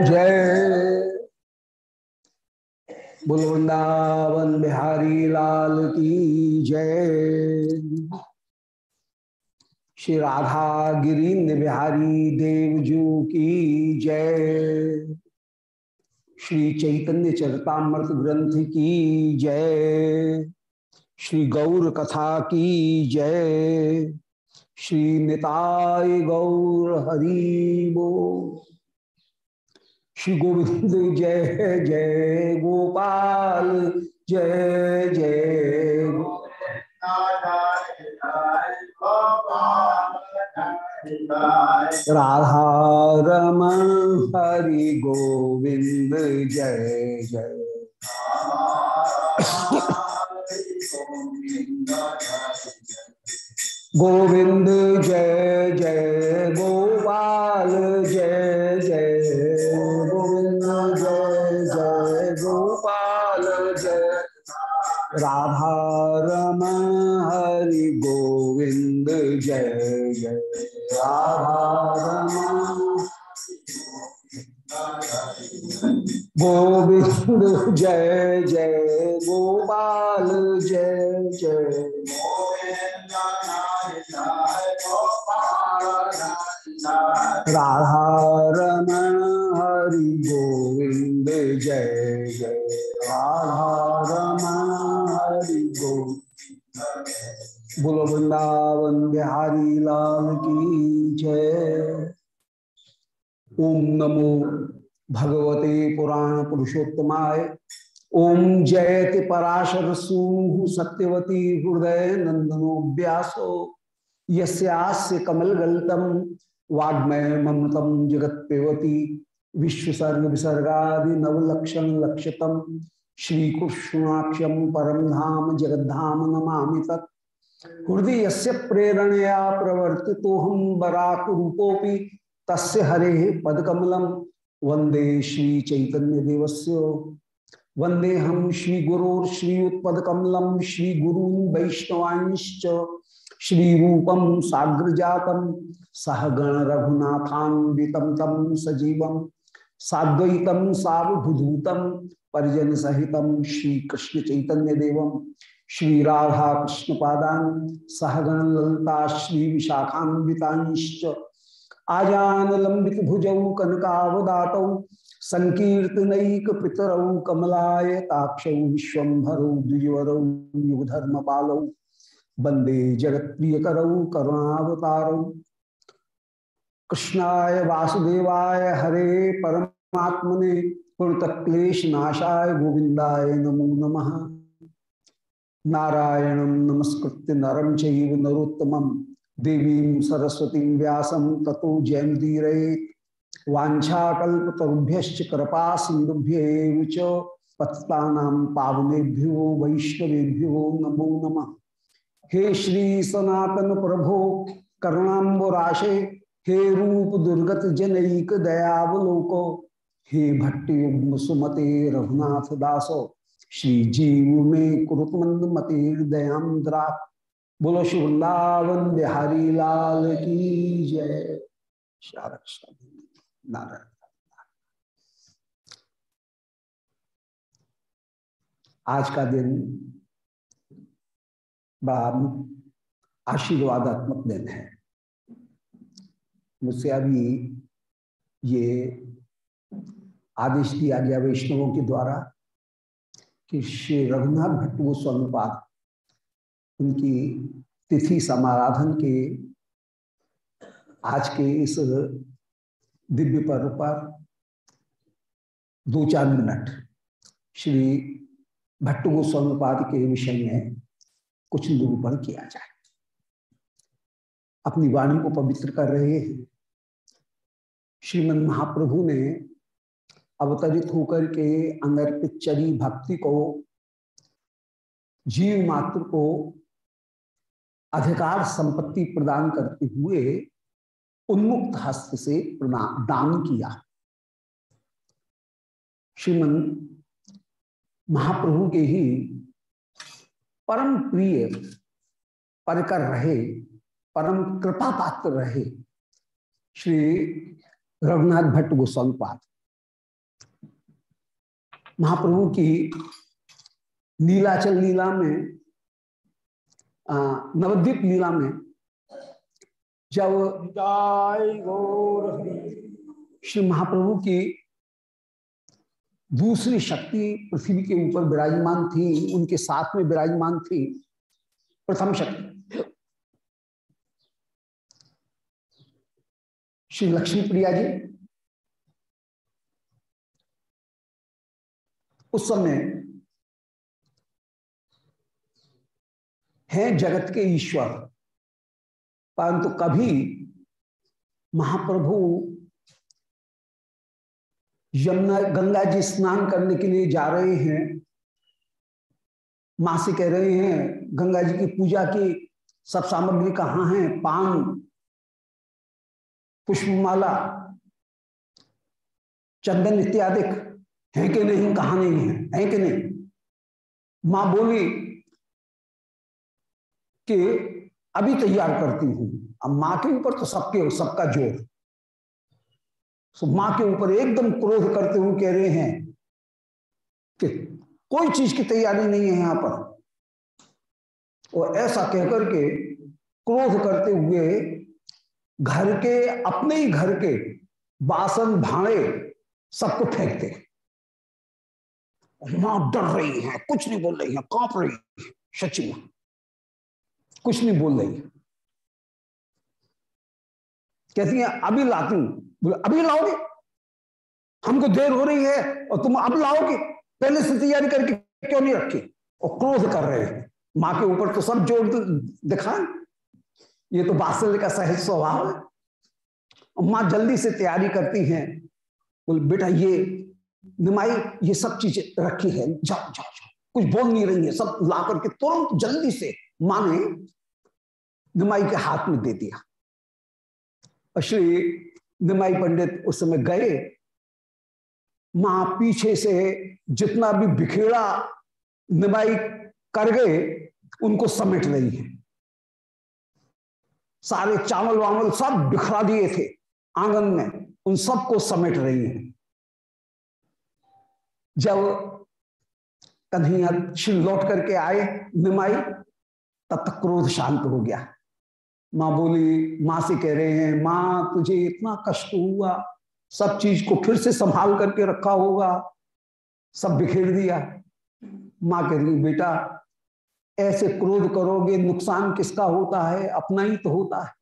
जय बोल, वृंदावन बिहारी लाल की जय। श्री राधा गिरीन्द्र बिहारी देवजू की जय। श्री चैतन्य चरतामृत ग्रंथ की जय। श्री गौर कथा की जय। श्री निताय गौर हरिबो श्री गोविंद, जय जय गोपाल, जय जय राधा रमन, हरि गोविंद, जय जय। गोविंद, जय जय गोपाल, जय जय। राधा रमन हरि गोविंद, जय जय। राधा गोविंद, जय जय। गोपाल, जय जय। राधा रमन हरि गोविंद जय जय। राधा हरि गोविंद बोलो, वृंदावन बिहारी लाल की जय। ओम नमो भगवते पुराण पुरुषोत्तमाय। ओम जयति पराशर सूनु सत्यवती हृदय नंदनो व्यासो। यस्यास्य कमल गलतम वाग्मय ममतम जगत विश्वसर्ग विसर्गा नवलक्षण लक्षतम श्रीकृष्णाक्षम परम धाम जगद्धाम नमा तत्। हृदय से प्रेरणया प्रवर्ति तो हम बराक रूपोपि तस्य हरे पदकमलम वंदे श्री चैतन्य देवस्य वंदे हम श्री गुरोर श्री वैष्णवांश्च। श्री रूपम साग्र जातम सहगण रघुनाथान्वितम तम सजीवम। साद्वैतम सावधूतम परिजन सहितम श्री कृष्ण चैतन्य देवम श्री राधा कृष्ण पादान सहगण ललता श्री विशाखान्विताश्च आजान लंबित भुजौ कनकावदातौ संकीर्तनैक पितरौ कमलाय ताक्षौ विश्वभरौ द्विजवरौ युगधर्म पालौ वंदे जगत प्रिय करुणावतारौ कृष्णाय वासुदेवाय हरे परमात्मने पुणतक्लेश नाशाय गोविंदाय नमो नमः। नारायण नमस्कृत्य नरम चैव देवीं सरस्वतीं व्यासं ततो जयन्तीरेत् वाछाकल्पतरुभ्य कृपा सिंधुभ्य च पत्तानां पावनेभ्यो वैष्णवेभ्यो नमो नमः। हे श्री सनातन प्रभो करुणाबराशे हे रूप दुर्गत जनईक दयावलोको हे भट्टयुग्म सुमते रघुनाथ दासो। श्री जीव में कुरुत मंद मते दयाद्रा बोलो श्री वृंदावन बिहारी लाल की जय। नारायण। आज का दिन बड़ा आशीर्वादात्मक दिन है। मुझसे अभी ये आदेश दिया गया वैष्णवों के द्वारा कि श्री रघुनाथ भट्ट गोस्वामी पाद, उनकी तिथि समाराधन के आज के इस दिव्य पर्व पर दो चार मिनट श्री भट्ट गोस्वामी पाद के विषय में कुछ निरूपण किया जाए। अपनी वाणी को पवित्र कर रहे हैं। श्रीमद महाप्रभु ने अवतरित होकर के अंगर्पित चरी भक्ति को, जीव मात्र को अधिकार संपत्ति प्रदान करते हुए उन्मुक्त हस्त से दान किया। श्रीमन महाप्रभु के ही परम प्रिय, परकर रहे, परम कृपा पात्र रहे श्री रघुनाथ भट्ट गोस्वामी पाद। महाप्रभु की नीलाचल लीला में नवद्वीप लीला में जब श्री महाप्रभु की दूसरी शक्ति पृथ्वी के ऊपर विराजमान थी उनके साथ में विराजमान थी प्रथम शक्ति। श्री लक्ष्मी प्रिया जी, उस समय हैं जगत के ईश्वर, परंतु कभी महाप्रभु यमुना, गंगा जी स्नान करने के लिए जा रहे हैं। माँ से कह रहे हैं, गंगा जी की पूजा की सब सामग्री कहाँ है? पान पुष्पमाला चंदन इत्यादि है कि नहीं कहा नहीं है है कि नहीं? माँ बोली कि अभी तैयार करती हूँ। अब माँ के ऊपर तो सबके, सबका ज़ोर। तो माँ के ऊपर एकदम क्रोध करते हुए कह रहे हैं कि कोई चीज़ की तैयारी नहीं है यहाँ पर। और ऐसा कहकर के क्रोध करते हुए घर के, अपने ही घर के बासन भाड़े सबको फेंकते माँ, डर रही है, कुछ नहीं बोल रही है, काँप रही है सची माँ। कुछ नहीं बोल रही। कहती है, अभी लाती हूँ। अभी लाओगे? हमको देर हो रही है और तुम अब लाओगे? पहले से तैयारी करके क्यों नहीं रखी? और क्रोध कर रहे हैं। माँ के ऊपर तो सब ज़ोर दिखाए ये तो बात्सल्य का सहज स्वभाव है। माँ जल्दी से तैयारी करती हैं। बोले, बेटा ये, निमाई, ये सब चीज़ें रखी है। जाओ जाओ जाओ। कुछ बोल नहीं रही है। सब ला करके तुरंत जल्दी से माँ ने निमाई के हाथ में दे दिया। श्री निमाई पंडित उस समय गए। माँ पीछे से जितना भी बिखेड़ा निमाई कर गए, उनको समेट रही है। सारे चावल वावल सब बिखरा दिए थे आँगन में। उन सबको समेट रही है। जब कन्हैया श्री लौट करके आए निमाई, तब तक क्रोध शांत हो गया। माँ बोली, माँ से कह रहे हैं, माँ, तुझे इतना कष्ट हुआ, सब चीज़ को फिर से संभाल करके रखा होगा, सब बिखेर दिया। माँ कह रही, बेटा ऐसे क्रोध करोगे, नुकसान किसका होता है? अपना ही तो होता है।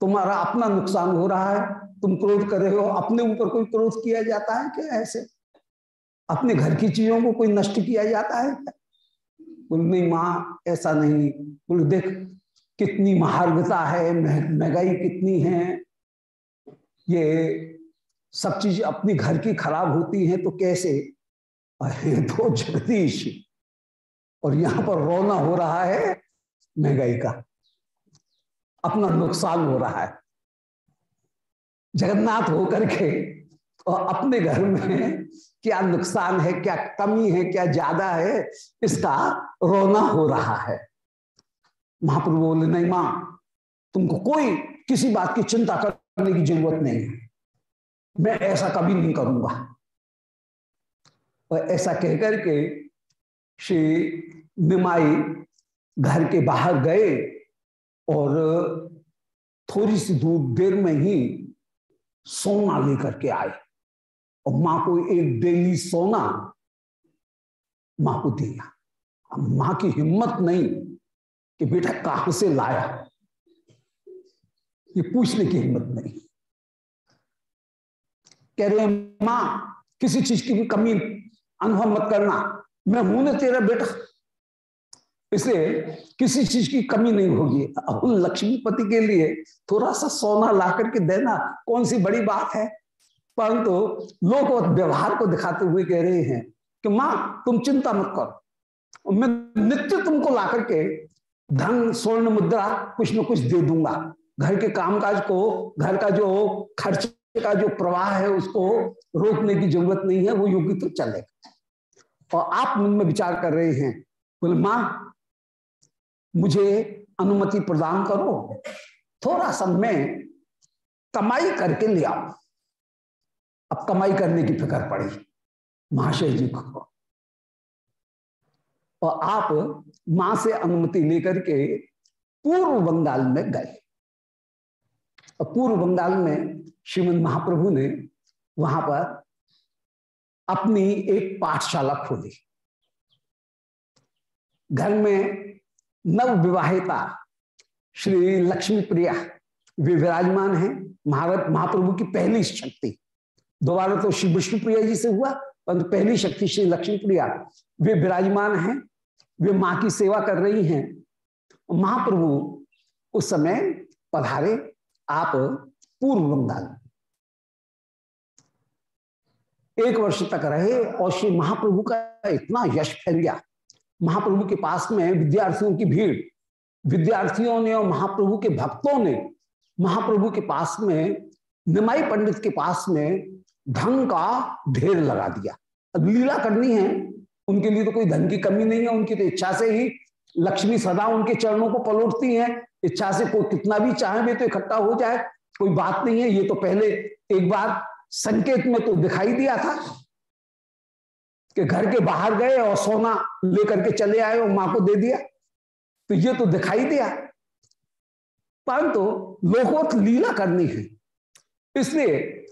तुम्हारा अपना नुकसान हो रहा है, तुम क्रोध कर रहे हो। अपने ऊपर कोई क्रोध किया जाता है क्या ऐसे? अपने घर की चीज़ों को कोई नष्ट किया जाता है क्या? बोल, नहीं माँ, ऐसा नहीं। बोल, देख, कितनी महार्गता है महँगाई कितनी है। ये सब चीज़ अपनी घर की खराब होती है तो कैसे? अरे तो जगदीश और यहाँ पर रोना हो रहा है महँगाई का। अपना नुकसान हो रहा है। जगन्नाथ होकर के और अपने घर में क्या नुकसान है, क्या कमी है, क्या ज़्यादा है, इसका रोना हो रहा है। महाप्रभु बोले, नहीं माँ, तुमको कोई किसी बात की चिंता करने की ज़रूरत नहीं है। मैं ऐसा कभी नहीं करूँगा। और ऐसा कहकर के श्री निमाई घर के बाहर गए और थोड़ी सी दूर देर में ही सोना लेकर के आए। और माँ को एक डेली सोना माँ को दिया। अब माँ की हिम्मत नहीं कि बेटा कहाँ से लाया। ये पूछने की हिम्मत नहीं। कह रहे माँ, किसी चीज़ की भी कमी, अनुभव मत करना। मैं हूँ ना तेरा बेटा। इसलिए किसी चीज़ की कमी नहीं होगी। अब लक्ष्मीपति के लिए थोड़ा सा सोना ला करके देना कौन सी बड़ी बात है? परंतु तो लोग व्यवहार को दिखाते हुए कह रहे हैं कि, माँ, तुम चिंता मत करो। मैं नित्य तुमको ला करके धन, स्वर्ण, मुद्रा कुछ न कुछ दे दूँगा। घर के कामकाज को, घर का जो खर्च का जो प्रवाह है, उसको रोकने की ज़रूरत नहीं है, वो योगी तो चलेगा। और आप मन में विचार कर रहे हैं, बोले, माँ, मुझे अनुमति प्रदान करो। थोड़ा सा मैं कमाई करके ले आओ। अब कमाई करने की फ़िक्र पड़ी महाशय जी को। और आप माँ से अनुमति लेकर के पूर्व बंगाल में गए। और पूर्व बंगाल में श्रीमद महाप्रभु ने वहाँ पर अपनी एक पाठशाला खोली। घर में नव विवाहिता श्री लक्ष्मी प्रिया वे विराजमान है। महारत, महाप्रभु की पहली शक्ति। दोबारा तो श्री विष्णु प्रिया जी से हुआ, परंतु पहली शक्ति श्री लक्ष्मी प्रिया वे विराजमान हैं। वे माँ की सेवा कर रही हैं। महाप्रभु उस समय पधारे, आप पूर्व बंगाल। एक वर्ष तक रहे और श्री महाप्रभु का इतना यश फैल गया। महाप्रभु के पास में विद्यार्थियों की भीड़, विद्यार्थियों ने और महाप्रभु के भक्तों ने, महाप्रभु के पास में, निमाई पंडित के पास में धन का ढेर लगा दिया। अब लीला करनी है, उनके लिए तो कोई धन की कमी नहीं है, उनकी तो इच्छा से ही लक्ष्मी सदा उनके चरणों को पलटती है। इच्छा से कोई कितना भी चाहे भी तो इकट्ठा हो जाए, कोई बात नहीं है, ये तो पहले एक बार संकेत में तो दिखाई दिया था कि घर के बाहर गए और सोना लेकर के चले आए और माँ को दे दिया। तो ये तो दिखाई दिया। परंतु तो लोकोत लीला करनी है। इसलिए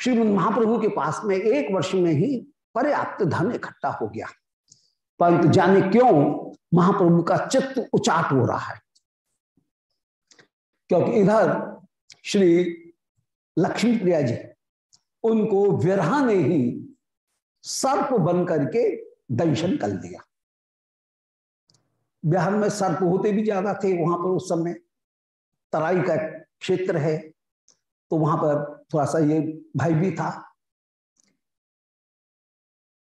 श्रीमद महाप्रभु के पास में एक वर्ष में ही पर्याप्त धन इकट्ठा हो गया। परंतु जाने क्यों महाप्रभु का चित्त उचाट हो रहा है? क्योंकि इधर श्री लक्ष्मी प्रिया जी उनको विरहा ने ही सर्प बन करके दंशन कर दिया। बिहार में सर्प होते भी ज़्यादा थे, वहाँ पर उस समय तराई का क्षेत्र है तो वहाँ पर थोड़ा सा ये भाई भी था।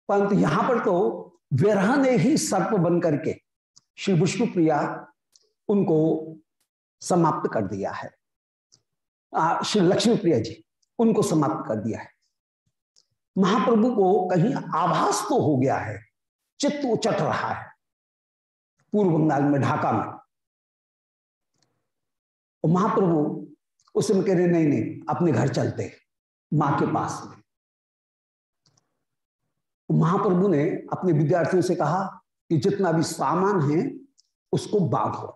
परंतु यहाँ पर तो विरह ने ही सर्प बन करके श्री विष्णु प्रिया उनको समाप्त कर दिया है। श्री लक्ष्मी प्रिया जी उनको समाप्त कर दिया है। महाप्रभु को कहीं आभास तो हो गया है, चित्त उचट रहा है, पूर्व बंगाल में, ढाका में। और महाप्रभु उस समय कह रहे, नहीं नहीं, अपने घर चलते माँ के पास में। महाप्रभु ने अपने विद्यार्थियों से कहा कि जितना भी सामान है, उसको बांधो।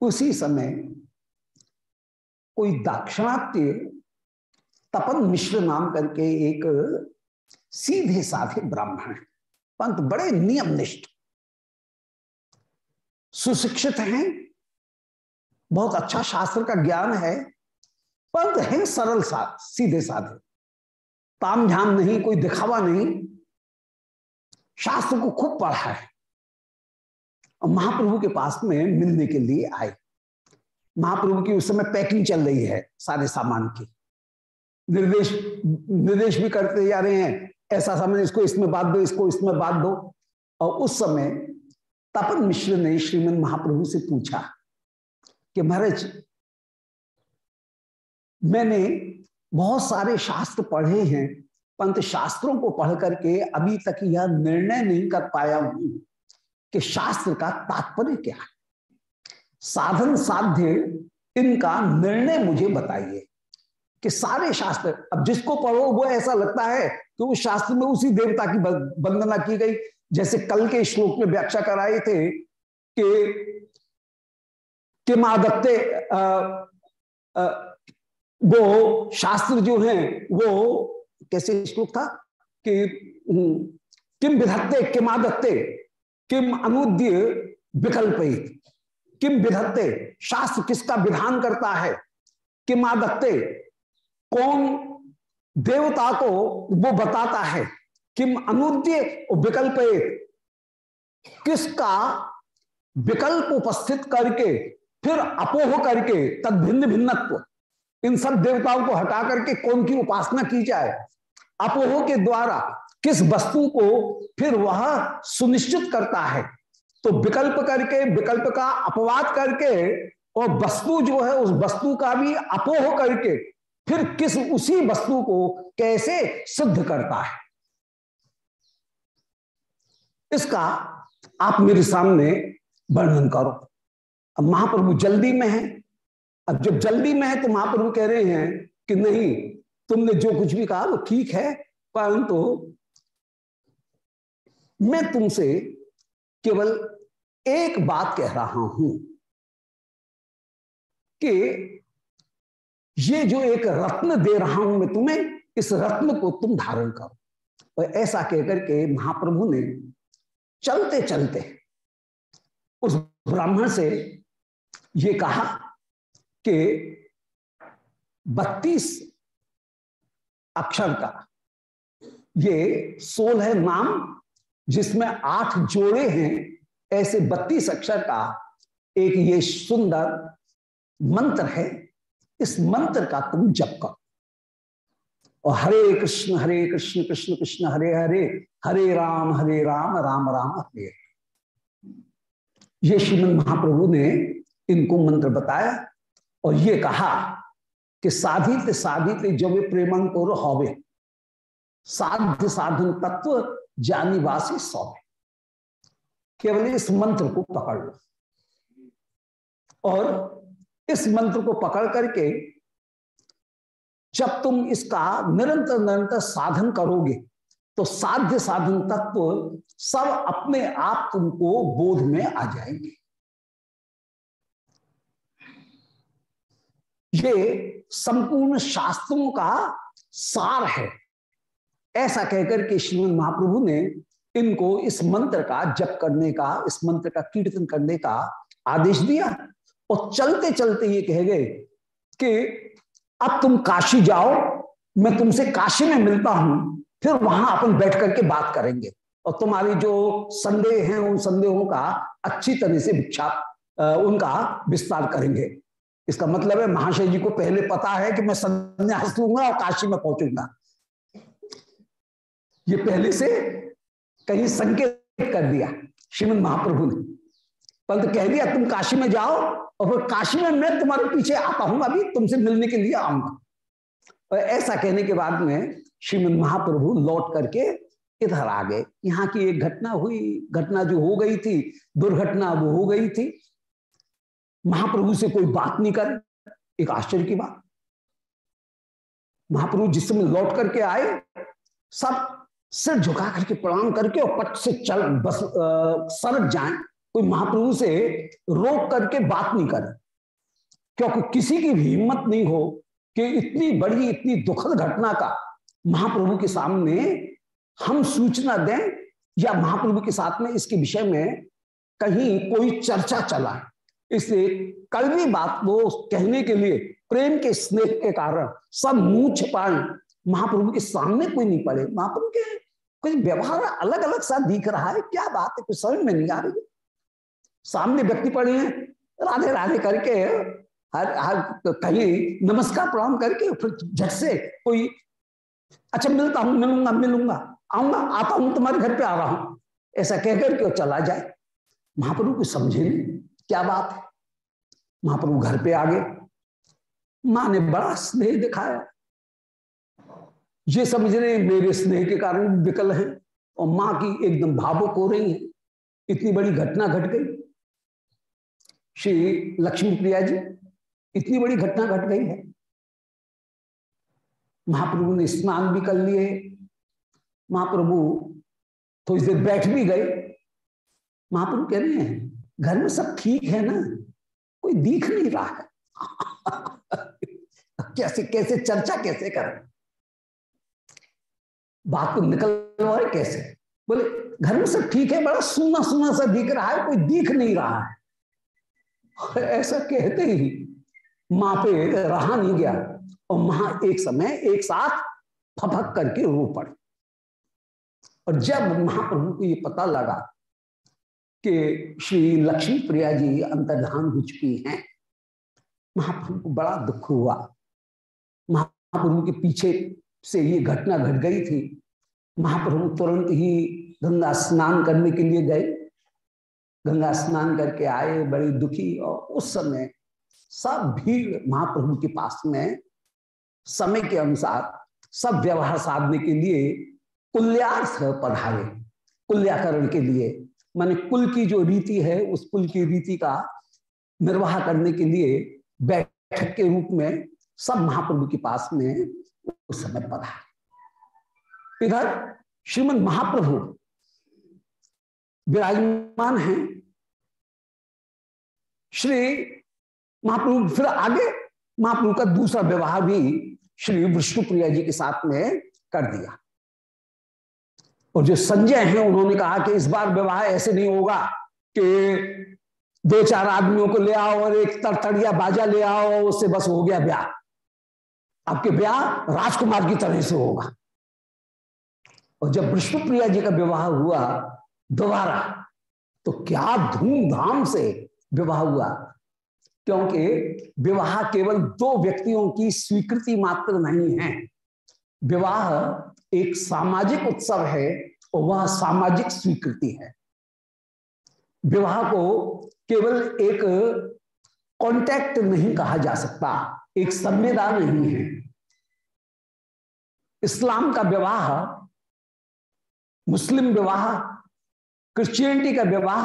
उसी समय कोई दाक्षिणात्य तपन मिश्र नाम करके एक सीधे साधे ब्राह्मण पंत बड़े नियमनिष्ठ। सुशिक्षित हैं। बहुत अच्छा शास्त्र का ज्ञान है। पंत है सरल सा, सीधे साधे। ताम झाम नहीं, कोई दिखावा नहीं। शास्त्र को खूब पढ़ा है। और महाप्रभु के पास में मिलने के लिए आए। महाप्रभु की उस समय पैकिंग चल रही है सारे सामान की। निर्देश निर्देश भी करते जा रहे हैं। ऐसा समय इसको, इसमें बाँध दो, इसको, इसमें बाँध दो। और उस समय तपन मिश्र ने श्रीमद महाप्रभु से पूछा कि महाराज, मैंने बहुत सारे शास्त्र पढ़े हैं, पंत शास्त्रों को पढ़ करके अभी तक यह निर्णय नहीं कर पाया हूँ कि शास्त्र का तात्पर्य क्या है। साधन साध्य इनका निर्णय मुझे बताइए। कि सारे शास्त्र। अब जिसको पढ़ो वो ऐसा लगता है कि उस शास्त्र में उसी देवता की वंदना की गई। जैसे कल के श्लोक में व्याख्या कराए थे कि कि मादत्ते वो शास्त्र जो है वो कैसे श्लोक था? कि हम्म, किम विधत्ते किम किम अनुद्य विकल्प किम विधत्ते? शास्त्र किसका विधान करता है? किम कौन देवता को वो बताता है किम अनुद्य विकल्प किसका विकल्प उपस्थित करके, फिर अपोह करके, तद भिन्न भिन्नत्व। इन सब देवताओं को हटा करके कौन की उपासना की जाए? अपोह के द्वारा किस वस्तु को फिर वह सुनिश्चित करता है? तो विकल्प करके, विकल्प का अपवाद करके, और वस्तु जो है, उस वस्तु का भी अपोह करके फिर किस उसी वस्तु को कैसे सिद्ध करता है? इसका आप मेरे सामने वर्णन करो। अब महाप्रभु जल्दी में है। अब जब जल्दी में है तो महाप्रभु कह रहे हैं कि नहीं, तुमने जो कुछ भी कहा वो ठीक है, परंतु तो मैं तुमसे केवल एक बात कह रहा हूँ कि ये जो एक रत्न दे रहा हूँ मैं तुम्हें, इस रत्न को तुम धारण करो। और ऐसा कहकर के महाप्रभु ने चलते चलते उस ब्राह्मण से ये कहा कि बत्तीस अक्षर का ये सोल है नाम जिसमें आठ जोड़े हैं, ऐसे बत्तीस अक्षर का एक ये सुंदर मंत्र है। इस मंत्र का तुम जप करो। और हरे कृष्ण हरे कृष्ण कृष्ण कृष्ण, हरे हरे हरे राम हरे राम राम राम हरे ये श्रीमद महाप्रभु ने इनको मंत्र बताया और ये कहा कि साधित साधित जब प्रेमंकुर हवे। साध्य साधन तत्व जानिवासी सौवे। केवल इस मंत्र को पकड़ लो। और इस मंत्र को पकड़ करके जब तुम इसका निरंतर निरंतर साधन करोगे तो साध्य साधन तत्व सब अपने आप तुमको बोध में आ जाएँगे। ये संपूर्ण शास्त्रों का सार है। ऐसा कहकर के श्रीमद महाप्रभु ने इनको इस मंत्र का जप करने का, इस मंत्र का कीर्तन करने का आदेश दिया। और चलते चलते ये कह गए कि अब तुम काशी जाओ, मैं तुमसे काशी में मिलता हूँ, फिर वहाँ अपन बैठ करके बात करेंगे। और तुम्हारी जो संदेह हैं, उन संदेहों का अच्छी तरह से भिक्षा उनका विस्तार करेंगे। इसका मतलब है, महाशय जी को पहले पता है कि मैं संन्यास लूँगा और काशी में पहुंचूँगा। ये पहले से कहीं संकेत कर दिया श्रीमद महाप्रभु ने। परंतु कह दिया, तुम काशी में जाओ और फिर काशी में मैं तुम्हारे पीछे आता हूँ अभी तुमसे मिलने के लिए आऊँगा। और ऐसा कहने के बाद में श्रीमद महाप्रभु लौट करके इधर आ गए। यहाँ की एक घटना हुई। घटना जो हो गई थी, दुर्घटना वो हो गई थी। महाप्रभु से कोई बात नहीं कर, एक आश्चर्य की बात। महाप्रभु जिस समय लौट करके आए, सब सिर झुका करके प्रणाम करके और पट से चल, बस सरक जाए। कोई महाप्रभु से रोक करके बात नहीं करे। क्योंकि किसी की भी हिम्मत नहीं हो कि इतनी बड़ी, इतनी दुखद घटना का महाप्रभु के सामने हम सूचना दें या महाप्रभु के साथ में इसके विषय में कहीं कोई चर्चा चला। इसलिए कड़वी बात वो कहने के लिए, प्रेम के स्नेह के कारण सब मुँह छिपाए, महाप्रभु के सामने कोई नहीं पड़े। महाप्रभु के कुछ व्यवहार अलग अलग सा दिख रहा है। क्या बात है? कुछ समझ में नहीं आ रही सामने व्यक्ति पड़े हैं, राधे राधे करके, हर हर कहीं नमस्कार प्रणाम करके, फिर झट से कोई अच्छा मिलता हूँ, मिलूँगा मिलूँगा, आऊँगा, आता हूँ, तुम्हारे घर पे आ रहा हूँ। ऐसा कहकर के चला जाए। महाप्रभु को समझे नहीं, क्या बात है? महाप्रभु घर पे आ गए। माँ ने बड़ा स्नेह दिखाया। ये समझ रहे मेरे स्नेह के कारण विकल है और माँ की एकदम भावुक हो रही है। इतनी बड़ी घटना घट गई। श्री लक्ष्मी प्रिया जी, इतनी बड़ी घटना घट गई है। महाप्रभु ने स्नान भी कर लिए, महाप्रभु थोड़ी देर बैठ भी गए। महाप्रभु कह रहे हैं, घर में सब ठीक है ना? कोई दिख नहीं रहा है। कैसे कैसे, चर्चा कैसे करें? बात को निकल कैसे? बोले, घर में सब ठीक है, बड़ा सुना सुना सा दिख रहा है, कोई दिख नहीं रहा है। ऐसा कहते ही माँ पे रहा नहीं गया और माँ एक समय एक साथ फपक करके रो पड़े। और जब महाप्रभु को ये पता लगा कि श्री लक्ष्मी प्रिया जी अंतर्धान हो चुकी हैं महाप्रभु को बड़ा दुख हुआ। महाप्रभु के पीछे से ये घटना घट गई थी। महाप्रभु तुरंत ही गंगा स्नान करने के लिए गए। गंगा स्नान करके आए, बड़े दुखी, और उस समय सब भीड़ महाप्रभु के पास में समय के अनुसार सब व्यवहार साधने के लिए कुल्यार्थ पधारे, कुल्याकरण के लिए। माने कुल की जो रीति है, उस कुल की रीति का निर्वाह करने के लिए बैठक के रूप में सब महाप्रभु के पास में उस समय पधारे। इधर श्रीमद महाप्रभु विराजमान हैं। श्री महाप्रभु फिर आगे महाप्रभु का दूसरा विवाह भी श्री विष्णु प्रिया जी के साथ में कर दिया। और जो संजय हैं, उन्होंने कहा कि इस बार विवाह ऐसे नहीं होगा कि दो चार आदमियों को ले आओ और एक तरतड़िया बाजा ले आओ, उससे बस हो गया ब्याह। आपके ब्याह राजकुमार की तरह से होगा। और जब विष्णु प्रिया जी का विवाह हुआ दोबारा। तो क्या धूमधाम से विवाह हुआ? क्योंकि विवाह केवल दो व्यक्तियों की स्वीकृति मात्र नहीं है। विवाह एक सामाजिक उत्सव है और वह सामाजिक स्वीकृति है। विवाह को केवल एक कांटेक्ट नहीं कहा जा सकता, एक संविदा नहीं है। इस्लाम का विवाह, मुस्लिम विवाह क्रिश्चियनिटी का विवाह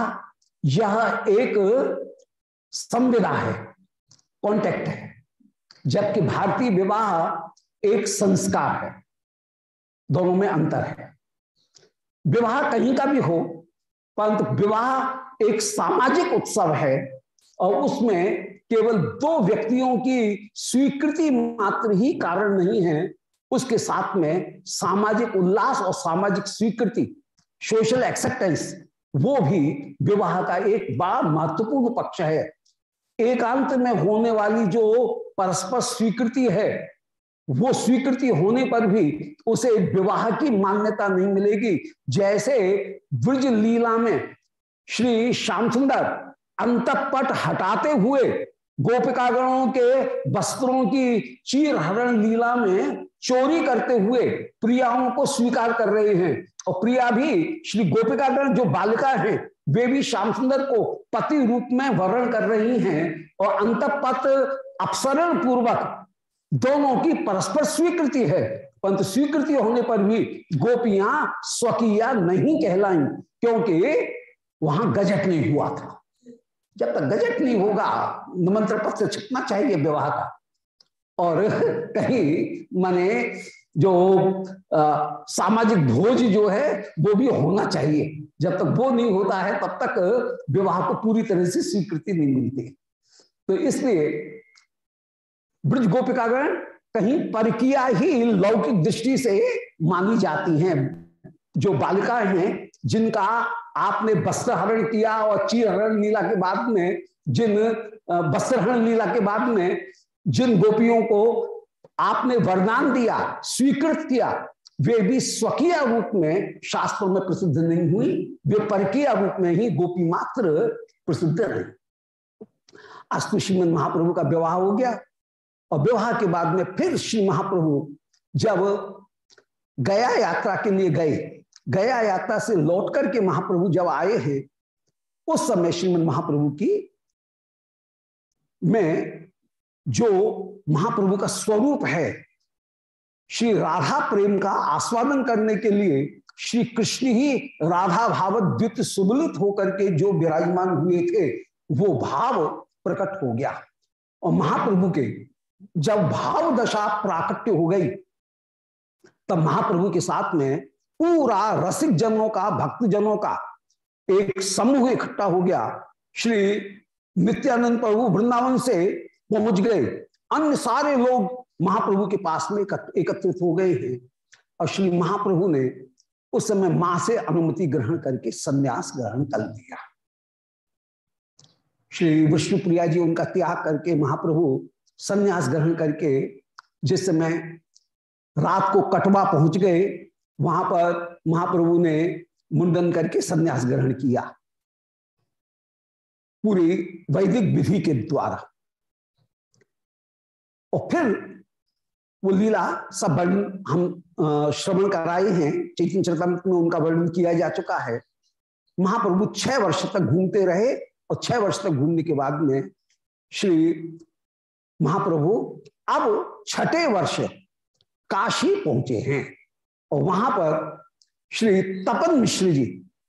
यह एक संविदा है कॉन्टेक्ट है, जबकि भारतीय विवाह एक संस्कार है, दोनों में अंतर है। विवाह कहीं का भी हो, परंतु विवाह एक सामाजिक उत्सव है और उसमें केवल दो व्यक्तियों की स्वीकृति मात्र ही कारण नहीं है, उसके साथ में सामाजिक उल्लास और सामाजिक स्वीकृति सोशल एक्सेप्टेंस, वो भी विवाह का एक बड़ा महत्वपूर्ण पक्ष है। एकांत में होने वाली जो परस्पर स्वीकृति है, वो स्वीकृति होने पर भी उसे विवाह की मान्यता नहीं मिलेगी। जैसे ब्रज लीला में श्री श्याम सुंदर अंतपट हटाते हुए गोपिकागणों के वस्त्रों की चीर हरण लीला में चोरी करते हुए प्रियाओं को स्वीकार कर रहे हैं। और प्रिया भी श्री गोपिकागण जो बालिका हैं, वे भी श्याम सुंदर को पति रूप में वर्ण कर रही हैं और अंतपत अपसरण पूर्वक दोनों की परस्पर स्वीकृति है। परंतु स्वीकृति होने पर भी गोपियाँ स्वकीय नहीं कहलाई, क्योंकि वहाँ गजट नहीं हुआ था। जब तक गजट नहीं होगा, निमंत्रण पत्र छपना चाहिए विवाह का। और कहीं माने जो सामाजिक भोज जो है, वो भी होना चाहिए। जब तक वो नहीं होता है, तब तक विवाह को पूरी तरह से स्वीकृति नहीं मिलती। तो इसलिए ब्रज गोपिकागण कहीं परकिया ही लौकिक दृष्टि से मानी जाती हैं। जो बालिकाएँ हैं, जिनका आपने वस्त्र हरण किया और चीर हरण लीला के बाद में, जिन वस्त्र हरण लीला के बाद में, जिन गोपियों को आपने वरदान दिया, स्वीकृत किया। वे भी स्वकीय रूप में शास्त्रों में प्रसिद्ध नहीं हुई, वे परकीय रूप में ही गोपी मात्र प्रसिद्ध रही। अस्तु श्रीमद महाप्रभु का विवाह हो गया और विवाह के बाद में फिर श्री महाप्रभु जब गया यात्रा के लिए गए, गया यात्रा से लौट करके महाप्रभु जब आए हैं, उस समय श्रीमद महाप्रभु की में जो महाप्रभु का स्वरूप है, श्री राधा प्रेम का आस्वादन करने के लिए श्री कृष्ण ही राधा भाव द्वित सुबलित होकर के जो विराजमान हुए थे, वो भाव प्रकट हो गया। और महाप्रभु के जब भाव दशा प्राकट्य हो गई, तब महाप्रभु के साथ में पूरा रसिक जनों का, भक्त जनों का एक समूह इकट्ठा हो गया। श्री नित्यानंद प्रभु वृंदावन से पहुँच गए। अन्य सारे लोग महाप्रभु के पास में एकत्रित हो गए हैं। और श्री महाप्रभु ने उस समय माँ से अनुमति ग्रहण करके संन्यास ग्रहण कर दिया श्री विष्णुप्रिया जी उनका त्याग करके महाप्रभु संन्यास ग्रहण करके जिस समय रात को कटवा पहुँच गए, वहाँ पर महाप्रभु ने मुंडन करके संन्यास ग्रहण किया। पूरी वैदिक विधि के द्वारा। और फिर वो लीला सब वर्णन, हम श्रवण कराए हैं। चैतन्य चरतमृत में उनका वर्णन किया जा चुका है। महाप्रभु छह वर्ष तक घूमते रहे और छह वर्ष तक घूमने के बाद में श्री महाप्रभु अब छठे वर्ष काशी पहुँचे हैं। और वहाँ पर श्री तपन मिश्र जी,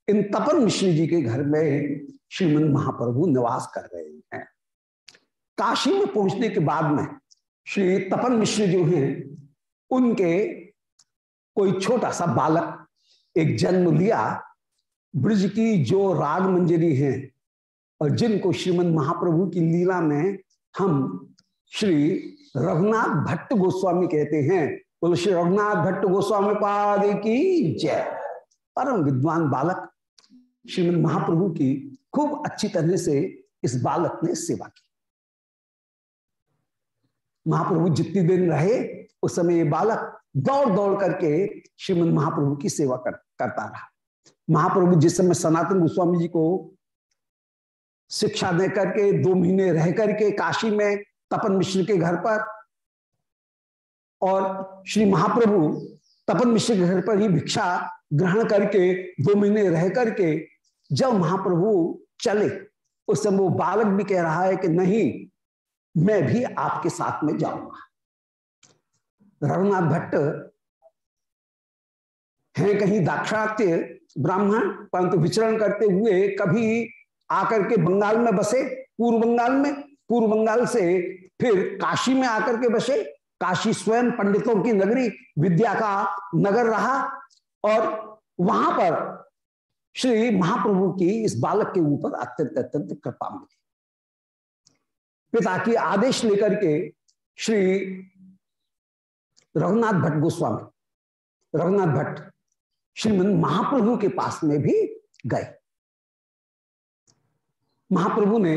इन तपन मिश्र जी के घर में श्रीमंद महाप्रभु निवास कर रहे हैं। काशी में पहुँचने के बाद में श्री तपन मिश्र जो हैं उनके कोई छोटा सा बालक एक जन्म लिया। ब्रज की जो राग मंजरी हैं और जिनको श्रीमद महाप्रभु की लीला में हम श्री रघुनाथ भट्ट गोस्वामी कहते हैं, बोलो, श्री रघुनाथ भट्ट गोस्वामी पाद की जय। परम विद्वान बालक श्रीमद महाप्रभु की खूब अच्छी तरह से इस बालक ने सेवा की। महाप्रभु जितनी दिन रहे उस समय ये बालक दौड़ दौड़ करके श्रीमंद महाप्रभु की सेवा कर, करता रहा। महाप्रभु जिस समय सनातन गोस्वामी जी को शिक्षा दे करके दो महीने रह करके काशी में तपन मिश्र के घर पर और श्री महाप्रभु तपन मिश्र के घर पर ही भिक्षा ग्रहण करके दो महीने रह करके जब महाप्रभु चले उस समय वो बालक भी कह रहा है कि नहीं मैं भी आपके साथ में जाऊँगा। रघुनाथ भट्ट, हैं कहीं दाक्षात्य ब्राह्मण? परंतु विचरण करते हुए कभी आकर के बंगाल में बसे? पूर्व बंगाल में? पूर्व बंगाल से फिर काशी में आकर के बसे? काशी स्वयं पंडितों की नगरी विद्या का नगर रहा और वहाँ पर श्री महाप्रभु की इस बालक के ऊपर अत्यंत अत्यंत कृपा मिली। पिता की आदेश लेकर के श्री रघुनाथ भट्ट गोस्वामी, रघुनाथ भट्ट श्रीमंद महाप्रभु के पास में भी गए। महाप्रभु ने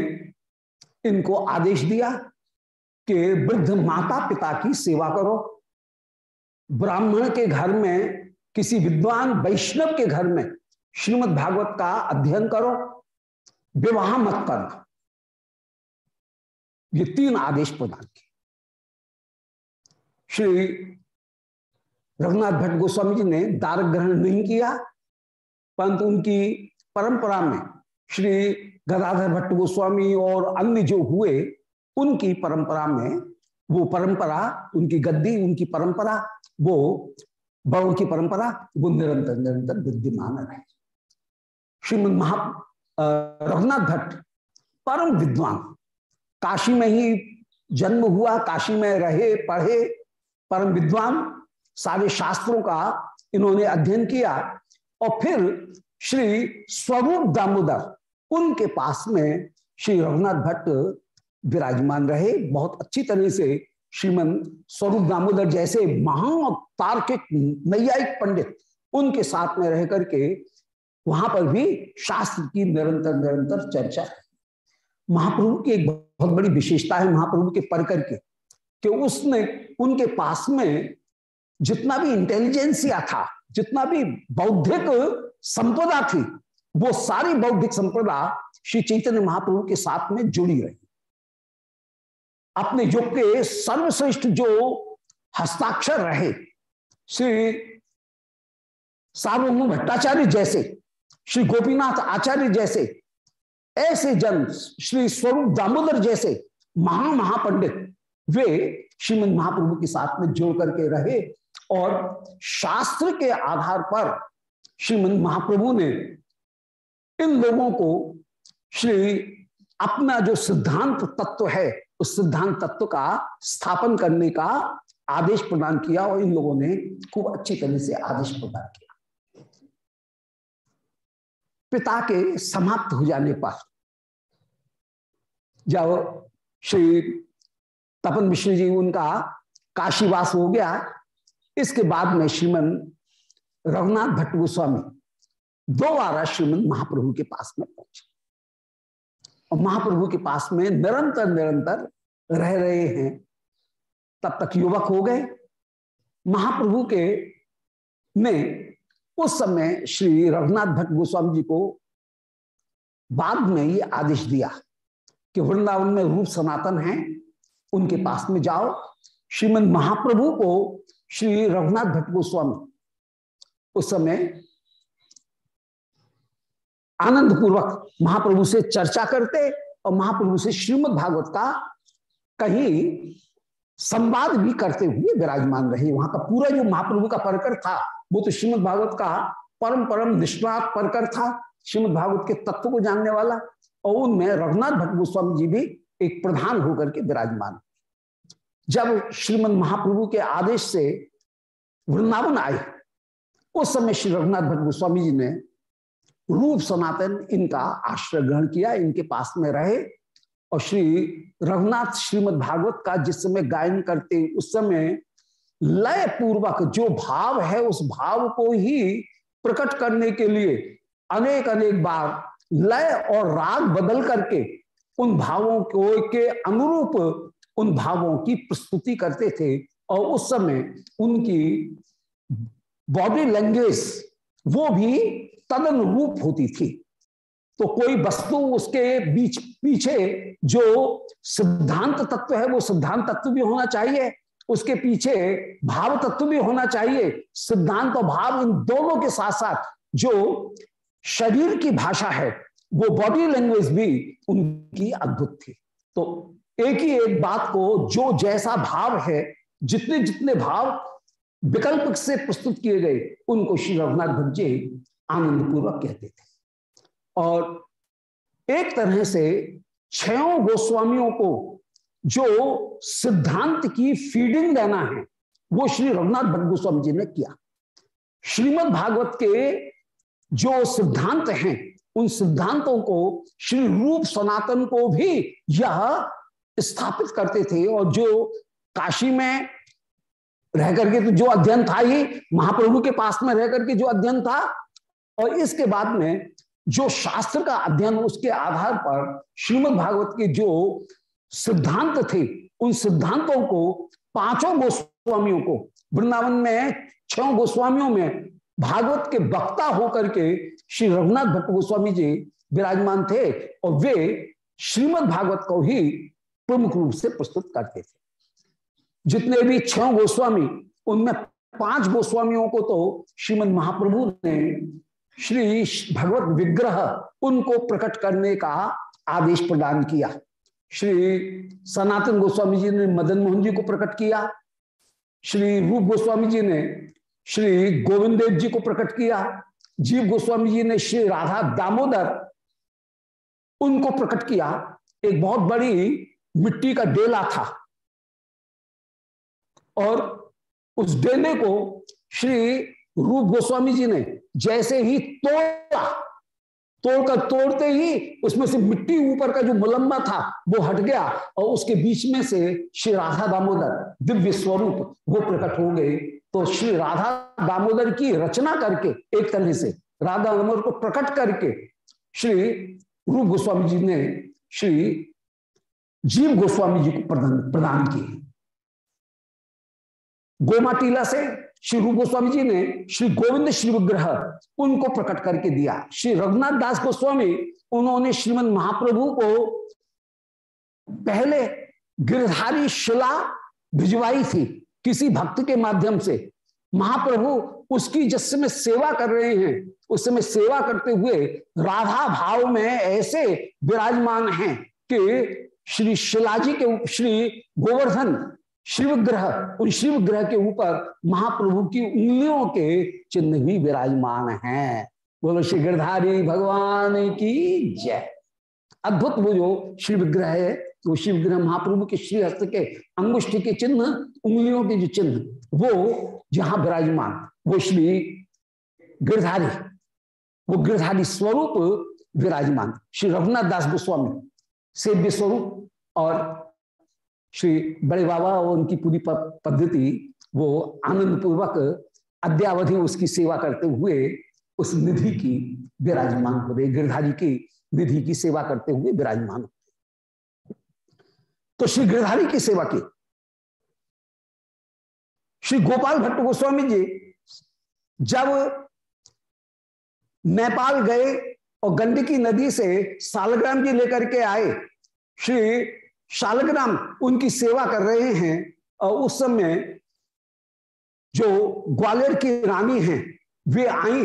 इनको आदेश दिया कि वृद्ध माता पिता की सेवा करो। ब्राह्मण के घर में, किसी विद्वान वैष्णव के घर में श्रीमद् भागवत का अध्ययन करो। विवाह मत करना। ये तीन आदेश प्रदान किए। श्री रघुनाथ भट्ट गोस्वामी जी ने दार ग्रहण नहीं किया, परंतु उनकी परंपरा में श्री गदाधर भट्ट गोस्वामी और अन्य जो हुए, उनकी परंपरा में वो परंपरा, उनकी गद्दी, उनकी परंपरा, वो बड़ों की परंपरा, वो निरंतर निरंतर विद्यमान रहे। श्रीमद महा रघुनाथ भट्ट परम विद्वान। काशी में ही जन्म हुआ, काशी में रहे, पढ़े, परम विद्वान, सारे शास्त्रों का इन्होंने अध्ययन किया। और फिर श्री स्वरूप दामोदर, उनके पास में श्री रघुनाथ भट्ट विराजमान रहे। बहुत अच्छी तरह से श्रीमन स्वरूप दामोदर जैसे महान तार्किक, नैयायिक पंडित उनके साथ में रह करके वहाँ पर भी शास्त्र की निरंतर निरंतर चर्चा महाप्रभु की एक बहुत बड़ी विशेषता है महाप्रभु के परकर के, कि उसने, उनके पास में जितना भी इंटेलिजेंसिया था, जितना भी बौद्धिक संपदा थी, वो सारी बौद्धिक संपदा श्री चैतन्य महाप्रभु के साथ में जुड़ी रही। अपने युग के सर्वश्रेष्ठ जो हस्ताक्षर रहे, श्री सार्वभौम भट्टाचार्य जैसे, श्री गोपीनाथ आचार्य जैसे ऐसे जन श्री स्वरूप दामोदर जैसे महा महापंडित वे श्रीमद महाप्रभु के साथ में जुड़ करके रहे और शास्त्र के आधार पर श्रीमद महाप्रभु ने इन लोगों को श्री अपना जो सिद्धांत तत्व है, उस सिद्धांत तत्व का स्थापन करने का आदेश प्रदान किया और इन लोगों ने खूब अच्छी तरह से आदेश प्रदान किया। पिता के समाप्त हो जाने पर। जब श्री तपन मिश्र जी, उनका काशीवास हो गया, इसके बाद में श्रीमन रघुनाथ भट्ट गोस्वामी दो बार श्रीमन महाप्रभु के पास में पहुँचे। और महाप्रभु के पास में निरंतर निरंतर रह रहे हैं। तब तक युवक हो गए। महाप्रभु के ने उस समय श्री रघुनाथ भट्ट गोस्वामी जी को बाद में ये आदेश दिया कि वृंदावन में रूप सनातन है, उनके पास में जाओ। श्रीमद महाप्रभु को श्री रघुनाथ भट्ट गोस्वामी उस समय आनंद पूर्वक महाप्रभु से चर्चा करते और महाप्रभु से श्रीमद भागवत का कहीं संवाद भी करते हुए विराजमान रहे। वहाँ का पूरा जो महाप्रभु का परकर था वो तो श्रीमद भागवत का परम परम निष्णात परकर था श्रीमद भागवत के तत्व को जानने वाला, और उनमें रघुनाथ भट्ट गोस्वामी जी भी एक प्रधान होकर के विराजमान। जब श्रीमद महाप्रभु के आदेश से वृंदावन आए, उस समय श्री रघुनाथ भट्ट गोस्वामी जी ने रूप सनातन इनका आश्रय ग्रहण किया, इनके पास में रहे, और श्री रघुनाथ श्रीमद भागवत का जिस समय गायन करते उस समय लय पूर्वक जो भाव है, उस भाव को ही प्रकट करने के लिए अनेक अनेक बार लय और राग बदल करके उन भावों को के अनुरूप उन भावों की प्रस्तुति करते थे और उस समय उनकी बॉडी लैंग्वेज वो भी तदन रूप होती थी। तो कोई वस्तु उसके बीच पीछे जो सिद्धांत तत्व है, वो सिद्धांत तत्व भी होना चाहिए। उसके पीछे भाव तत्व भी होना चाहिए, सिद्धांत और भाव इन दोनों के साथ साथ जो शरीर की भाषा है, वो बॉडी लैंग्वेज भी उनकी अद्भुत थी। तो एक ही एक बात को जो जैसा भाव है, जितने जितने भाव विकल्प से प्रस्तुत किए गए, उनको श्री रघुनाथ भट्ट जी आनंद पूर्वक कहते थे। और एक तरह से छयों गोस्वामियों को जो सिद्धांत की फीडिंग देना है, वो श्री रघुनाथ भट्ट गोस्वामी जी ने किया। श्रीमद् भागवत के जो सिद्धांत हैं, उन सिद्धांतों को श्री रूप सनातन को भी यह स्थापित करते थे और जो काशी में रह करके तो जो अध्ययन था ही, महाप्रभु के पास में रह करके जो अध्ययन था, और इसके बाद में जो शास्त्र का अध्ययन, उसके आधार पर श्रीमद् भागवत के जो सिद्धांत थे। उन सिद्धांतों को पाँचों गोस्वामियों को, वृंदावन में, छह गोस्वामियों में भागवत के वक्ता होकर के श्री रघुनाथ भट्ट गोस्वामी जी विराजमान थे और वे श्रीमद भागवत को ही प्रमुख रूप से प्रस्तुत करते थे। जितने भी छह गोस्वामी, उनमें पाँच गोस्वामियों को तो श्रीमद महाप्रभु ने श्री भगवत विग्रह उनको प्रकट करने का आदेश प्रदान किया। श्री सनातन गोस्वामी जी ने मदन मोहन जी को प्रकट किया। श्री रूप गोस्वामी जी ने श्री गोविंद देव जी को प्रकट किया। जीव गोस्वामी जी ने श्री राधा दामोदर उनको प्रकट किया। एक बहुत बड़ी मिट्टी का डेला था। और उस डेले को श्री रूप गोस्वामी जी ने जैसे ही तोड़ा तोड़कर तोड़ते ही उसमें से मिट्टी ऊपर का जो मुलम्बा था, वो हट गया और उसके बीच में से श्री राधा दामोदर, दिव्य स्वरूप, वो प्रकट हो गए। तो श्री राधा दामोदर की रचना करके, एक तरह से राधा दामोदर को प्रकट करके श्री रूप गोस्वामी जी ने श्री जीव गोस्वामी जी को प्रदान प्रदान किए। गोमाटीला से श्री रूप गोस्वामी जी ने श्री गोविंद श्री विग्रह उनको प्रकट करके दिया। श्री रघुनाथ दास गोस्वामी, उन्होंने श्रीमद महाप्रभु को पहले गिरधारी शिला भिजवाई थी किसी भक्त के माध्यम से। महाप्रभु उसकी जिस समय सेवा कर रहे हैं, उस समय सेवा करते हुए राधा भाव में ऐसे विराजमान हैं कि श्री शिलाजी के श्री गोवर्धन शिवग्रह उन शिवग्रह के ऊपर महाप्रभु की उंगलियों के चिन्ह भी विराजमान हैं। बोलो श्री गिरधारी भगवान की जय। अद्भुत वो जो शिवग्रह है, वो शिवग्रह महाप्रभु के श्री हस्त के अंगुष्ठ के चिन्ह, उंगलियों के जो चिन्ह, वो जहाँ विराजमान, वो श्री गिरधारी, वो गिरधारी स्वरूप विराजमान। श्री रघुनाथ दास गोस्वामी, सेव्य स्वरूप और श्री बड़े बाबा और उनकी पूरी पद्धति, वो आनंद पूर्वक अद्यावधि उसकी सेवा करते हुए उस निधि की विराजमान हो रहे गिरधारी की निधि की सेवा करते हुए विराजमान तो श्री गिरधारी की सेवा की। श्री गोपाल भट्ट गोस्वामी जी, जब नेपाल गए और गंडकी नदी से सालग्राम जी लेकर के आए, श्री शालग्राम उनकी सेवा कर रहे हैं, और उस समय जो ग्वालियर की रानी हैं, वे आई,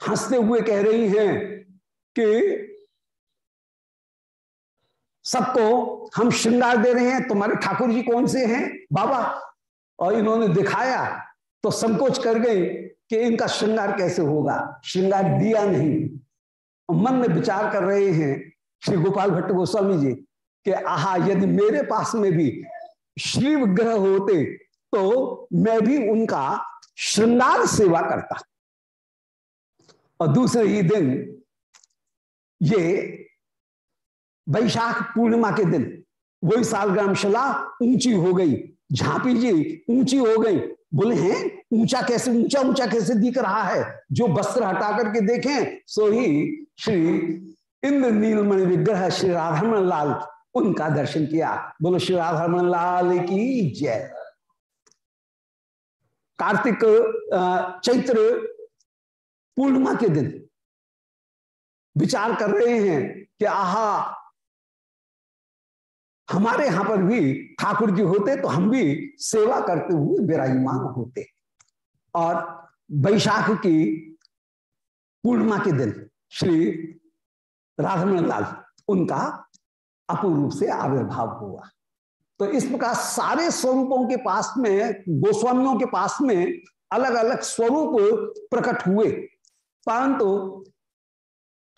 हँसते हुए कह रही हैं कि सबको हम श्रृंगार दे रहे हैं, तुम्हारे ठाकुर जी कौन से हैं? बाबा, और इन्होंने दिखाया तो संकोच कर गई कि इनका श्रृंगार कैसे होगा? श्रृंगार दिया नहीं। मन में विचार कर रहे हैं श्री गोपाल भट्ट गोस्वामी जी कि आहा, यदि मेरे पास में भी श्री विग्रह होते तो मैं भी उनका श्रृंगार सेवा करता। और दूसरे ही दिन, ये वैशाख पूर्णिमा के दिन, वही सालग्राम शिला ऊँची हो गई, झांपी जी ऊँची हो गई, बोले, हैं? ऊँचा कैसे, ऊँचा ऊँचा कैसे दिख रहा है? जो वस्त्र हटा करके देखें, सो ही श्री इंद्र नीलमणि विग्रह श्री राधारमण लाल उनका दर्शन किया। बोलो श्री राधारमण लाल की जय। कार्तिक चैत्र पूर्णिमा के दिन विचार कर रहे हैं कि, आहा, हमारे यहाँ पर भी ठाकुर जी होते तो हम भी सेवा करते हुए विराजमान होते। और वैशाख की पूर्णिमा के दिन श्री राधमन लाल, उनका अपूर्ण रूप से आविर्भाव हुआ। तो इस प्रकार सारे स्वरूपों के पास में, गोस्वामियों के पास में अलग अलग स्वरूप प्रकट हुए। परंतु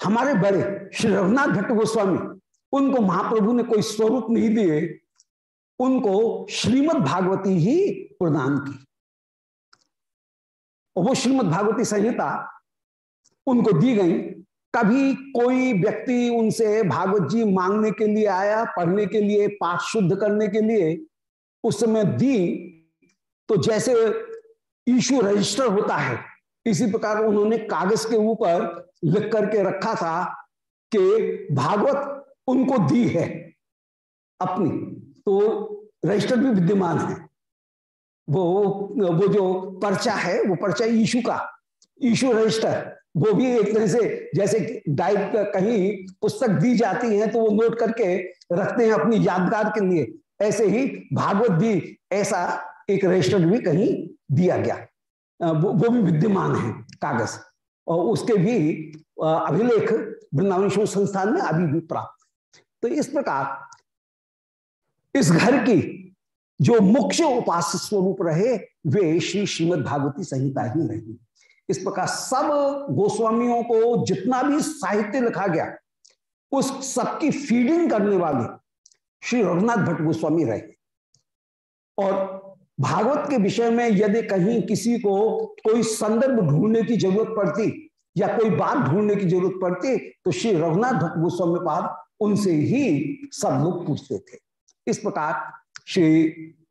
हमारे बड़े श्री रघुनाथ भट्ट गोस्वामी, उनको महाप्रभु ने कोई स्वरूप नहीं दिए, उनको श्रीमद् भागवती ही प्रदान की। वो श्रीमद् भागवती संहिता उनको दी गई कभी कोई व्यक्ति उनसे भागवत जी मांगने के लिए आया, पढ़ने के लिए, पाठ शुद्ध करने के लिए, उस समय दी तो जैसे इशू रजिस्टर होता है, इसी प्रकार उन्होंने कागज़ के ऊपर लिख करके रखा था कि भागवत उनको दी है अपनी। तो रजिस्टर भी विद्यमान है। वो वो जो पर्चा है, वो पर्चा ईशु का, ईशु रजिस्टर। वो भी एक तरह से जैसे डाइट कहीं पुस्तक दी जाती है तो वो नोट करके रखते हैं अपनी यादगार के लिए। ऐसे ही भागवत भी ऐसा एक रजिस्टर भी कहीं दिया गया। वो, वो भी विद्यमान है कागज़। और उसके भी अभिलेख वृंदावन संस्थान में अभी भी प्राप्त। तो इस प्रकार इस घर की जो मुख्य उपास्य स्वरूप रहे वे श्री श्रीमद भागवती संहिता ही रही। इस प्रकार सब गोस्वामियों को जितना भी साहित्य लिखा गया, उस सबकी फीडिंग करने वाले श्री रघुनाथ भट्ट गोस्वामी रहे। और भागवत के विषय में यदि कहीं किसी को कोई संदर्भ ढूँढने की ज़रूरत पड़ती या कोई बात ढूँढने की ज़रूरत पड़ती तो श्री रघुनाथ भट्ट गोस्वामी पाद उनसे ही सब लोग पूछते थे। इस प्रकार श्री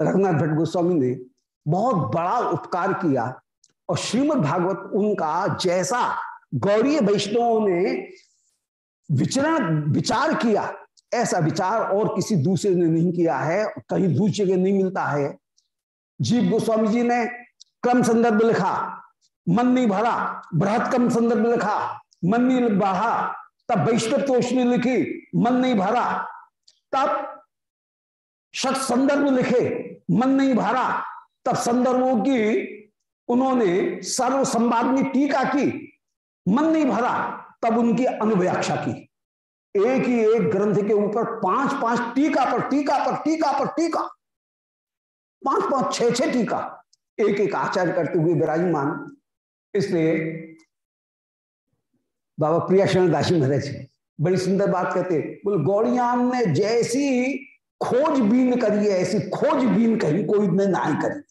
रघुनाथ भट्ट गोस्वामी ने बहुत बड़ा उपकार किया और श्रीमद् भागवत उनका जैसा गौरीय वैष्णवों ने विचरण, विचार किया, ऐसा विचार और किसी दूसरे ने नहीं किया है, कहीं दूसरे के नहीं मिलता है। जीव गोस्वामी जी ने क्रम संदर्भ लिखा, मन नहीं भरा बृहत क्रम संदर्भ लिखा, मन नहीं बढ़ा, तब वैष्णव तोष ने लिखी, मन नहीं भरा। तब शत संदर्भ लिखे, मन नहीं भरा, तब संदर्भों की उन्होंने सर्व संवादनी टीका की, मन नहीं भरा, तब उनकी अनुव्याख्या की। एक ही एक ग्रंथ के ऊपर पाँच पाँच टीका पर टीका पर टीका पर टीका। पाँच पाँच छह छह टीका। एक एक आचार्य करते हुए विराजमान। इसलिए बाबा प्रिया शरण दासी महाराज बड़ी सुंदर बात कहते बोले गौड़ियान ने जैसी खोजबीन करी है, ऐसी खोजबीन कहीं कोई ने ना करी।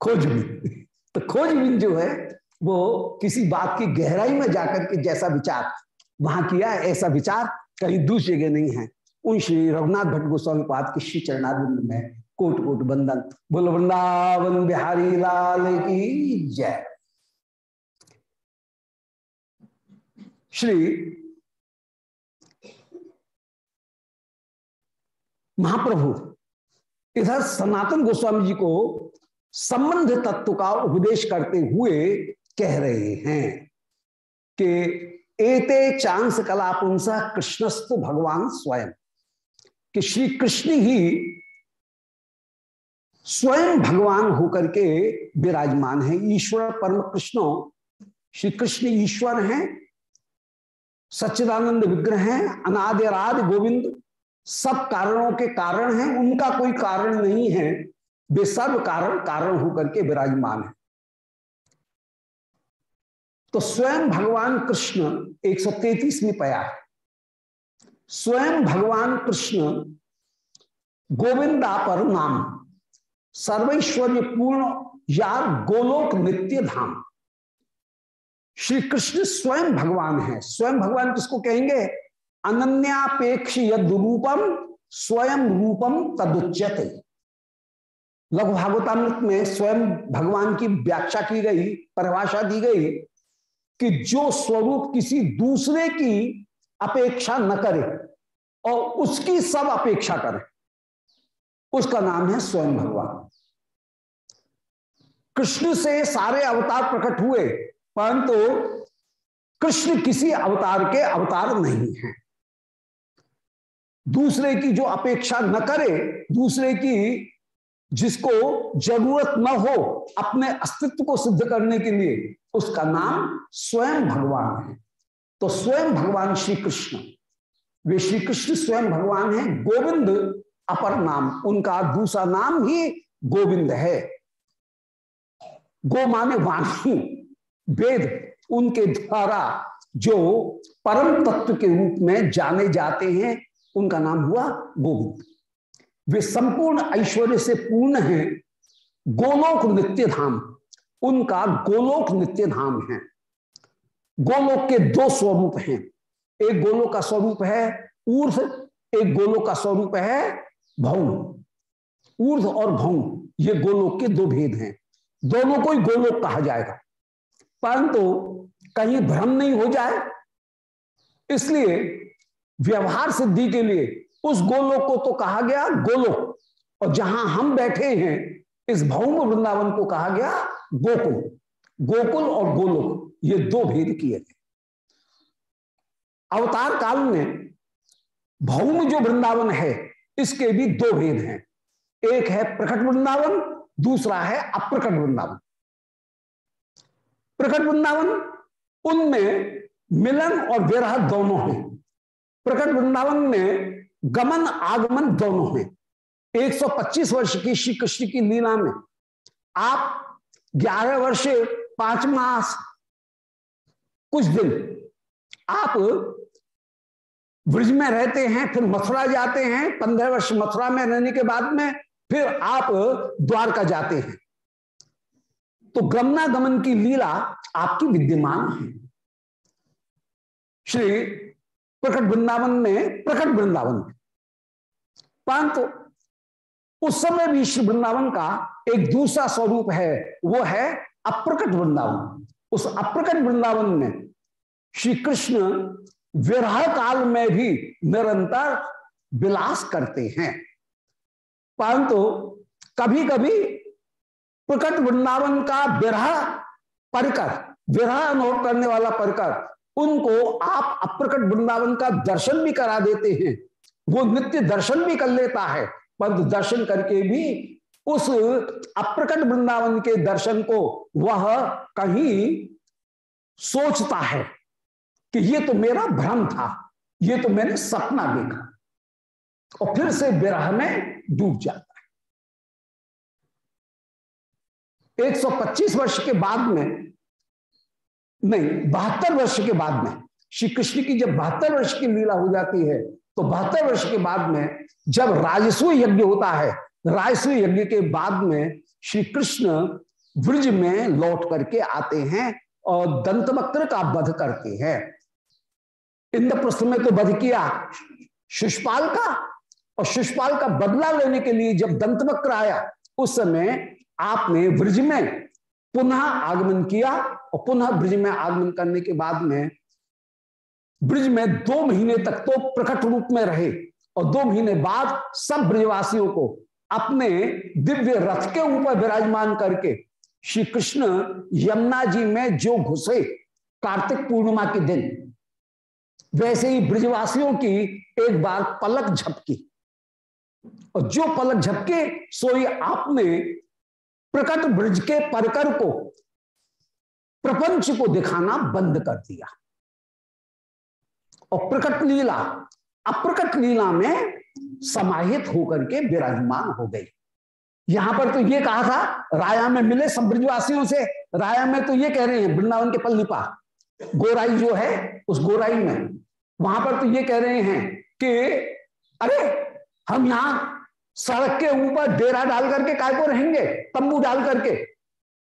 खोजबीन। तो खोजबीन जो है, वो किसी बात की गहराई में जाकर के जैसा विचार, वहाँ किया ऐसा विचार कहीं दूसरी जगह नहीं है। उन श्री रघुनाथ भट्ट गोस्वामी पाद की श्री चरणारिंद में कोट कोट बंदन, बोल, वृंदावन बिहारी लाल की जय। श्री महाप्रभु, इधर सनातन गोस्वामी जी को संबंध तत्व का उपदेश करते हुए कह रहे हैं कि एते चांस कलापुंस कृष्णस्तु भगवान स्वयं, कि श्री कृष्ण ही स्वयं भगवान होकर के विराजमान है। ईश्वर परम कृष्ण श्री कृष्ण ईश्वर हैं, सच्चिदानंद विग्रह हैं अनादिराद गोविंद सब कारणों के कारण हैं। उनका कोई कारण नहीं है। वे सर्व कारण कारण होकर के विराजमान है। तो स्वयं भगवान कृष्ण 133 में पया है। स्वयं भगवान कृष्ण गोविंदा पर नाम सर्वैश्वर्य पूर्ण या गोलोक नित्य धाम। श्री कृष्ण स्वयं भगवान है। स्वयं भगवान किसको कहेंगे? अनन्यापेक्ष यद रूपम स्वयं रूपम तदुच्यते। लघु भागवतामृत में स्वयं भगवान की व्याख्या की गई, परिभाषा दी गई कि जो स्वरूप किसी दूसरे की अपेक्षा न करे और उसकी सब अपेक्षा करे, उसका नाम है स्वयं भगवान। कृष्ण से सारे अवतार प्रकट हुए, परंतु कृष्ण किसी अवतार के अवतार नहीं है। दूसरे की जो अपेक्षा न करे, दूसरे की जिसको ज़रूरत न हो अपने अस्तित्व को सिद्ध करने के लिए, उसका नाम स्वयं भगवान है। तो स्वयं भगवान श्री कृष्ण वे श्री कृष्ण स्वयं भगवान है, गोविंद अपर नाम, उनका दूसरा नाम ही गोविंद है। गो माने वाणी, वेद, उनके द्वारा जो परम तत्व के रूप में जाने जाते हैं, उनका नाम हुआ गोविंद। वे संपूर्ण ऐश्वर्य से पूर्ण हैं। गोलोक नित्य धाम, उनका गोलोक नित्य धाम है। गोलोक के दो स्वरूप हैं। एक गोलोक का स्वरूप है ऊर्ध, एक गोलोक का स्वरूप है भौम। ऊर्ध और भौम, ये गोलोक के दो भेद हैं। दोनों को ही गोलोक कहा जाएगा। परंतु कहीं भ्रम नहीं हो जाए। इसलिए व्यवहार सिद्धि के लिए उस गोलोक को तो कहा गया गोलोक। और जहाँ हम बैठे हैं, इस भौम वृंदावन को कहा गया गोकुल। गोकुल और गोलोक, ये दो भेद किए गए। अवतार काल में भौम जो वृंदावन है, इसके भी दो भेद हैं। एक है प्रकट वृंदावन, दूसरा है अप्रकट वृंदावन। प्रकट वृंदावन, उनमें मिलन और विरह दोनों हैं। प्रकट वृंदावन में गमन, आगमन दोनों हैं 125 वर्ष की श्री कृष्ण की लीला में आप 11 वर्ष पाँच मास, कुछ दिन आप ब्रिज में रहते हैं, फिर मथुरा जाते हैं, पंद्रह वर्ष मथुरा में रहने के बाद में फिर आप द्वारका जाते हैं। तो गमना गमन की लीला आपकी विद्यमान है। श्री प्रकट वृंदावन में, प्रकट वृंदावन परंतु उस समय भी श्री वृंदावन का एक दूसरा स्वरूप है, वो है अप्रकट वृंदावन। उस अप्रकट वृंदावन में श्री कृष्ण विरह काल में भी निरंतर विलास करते हैं। परंतु कभी कभी प्रकट वृंदावन का विरह परिकर, विरह अनुभव करने वाला परिकर उनको आप अप्रकट वृंदावन का दर्शन भी करा देते हैं। वो नित्य दर्शन भी कर लेता है। पर दर्शन करके भी उस अप्रकट वृंदावन के दर्शन को वह कहीं सोचता है कि ये तो मेरा भ्रम था, ये तो मैंने सपना देखा। और फिर से विरह में डूब जाता है। 125 वर्ष के बाद में नहीं, बहत्तर वर्ष के बाद में। श्री कृष्ण की जब बहत्तर वर्ष की लीला हो जाती है तो बहत्तर वर्ष के बाद में जब राजस्व यज्ञ होता है राजस्व यज्ञ के बाद में श्री कृष्ण ब्रज में लौट करके आते हैं और दंतवक्र का वध करते हैं। इंद्रप्रस्थ में तो वध किया शिषपाल का, और शिषपाल का बदला लेने के लिए जब दंतवक्र आया, उस समय आपने ब्रज में पुनः आगमन किया और पुनः ब्रज में आगमन करने के बाद में ब्रज में दो महीने तक तो प्रकट रूप में रहे और दो महीने बाद सब ब्रजवासियों को अपने दिव्य रथ के ऊपर विराजमान करके श्री कृष्ण यमुना जी में जो घुसे कार्तिक पूर्णिमा के दिन, वैसे ही ब्रजवासियों की एक बार पलक झपकी। और जो पलक झपके सोई आपने प्रकट ब्रज के परकर को, प्रपंच को दिखाना बंद कर दिया। और प्रकट लीला, अप्रकट लीला में समाहित होकर के विराजमान हो गई। यहाँ पर तो ये कहा था, राया में मिले सब ब्रजवासियों से। राया में तो ये कह रहे हैं, वृंदावन के पल्लीपा, गोराई जो है, उस गोराई में। वहाँ पर तो ये कह रहे हैं कि, अरे, हम यहाँ सड़क के ऊपर डेरा डाल करके काय को रहेंगे, तंबू डाल करके।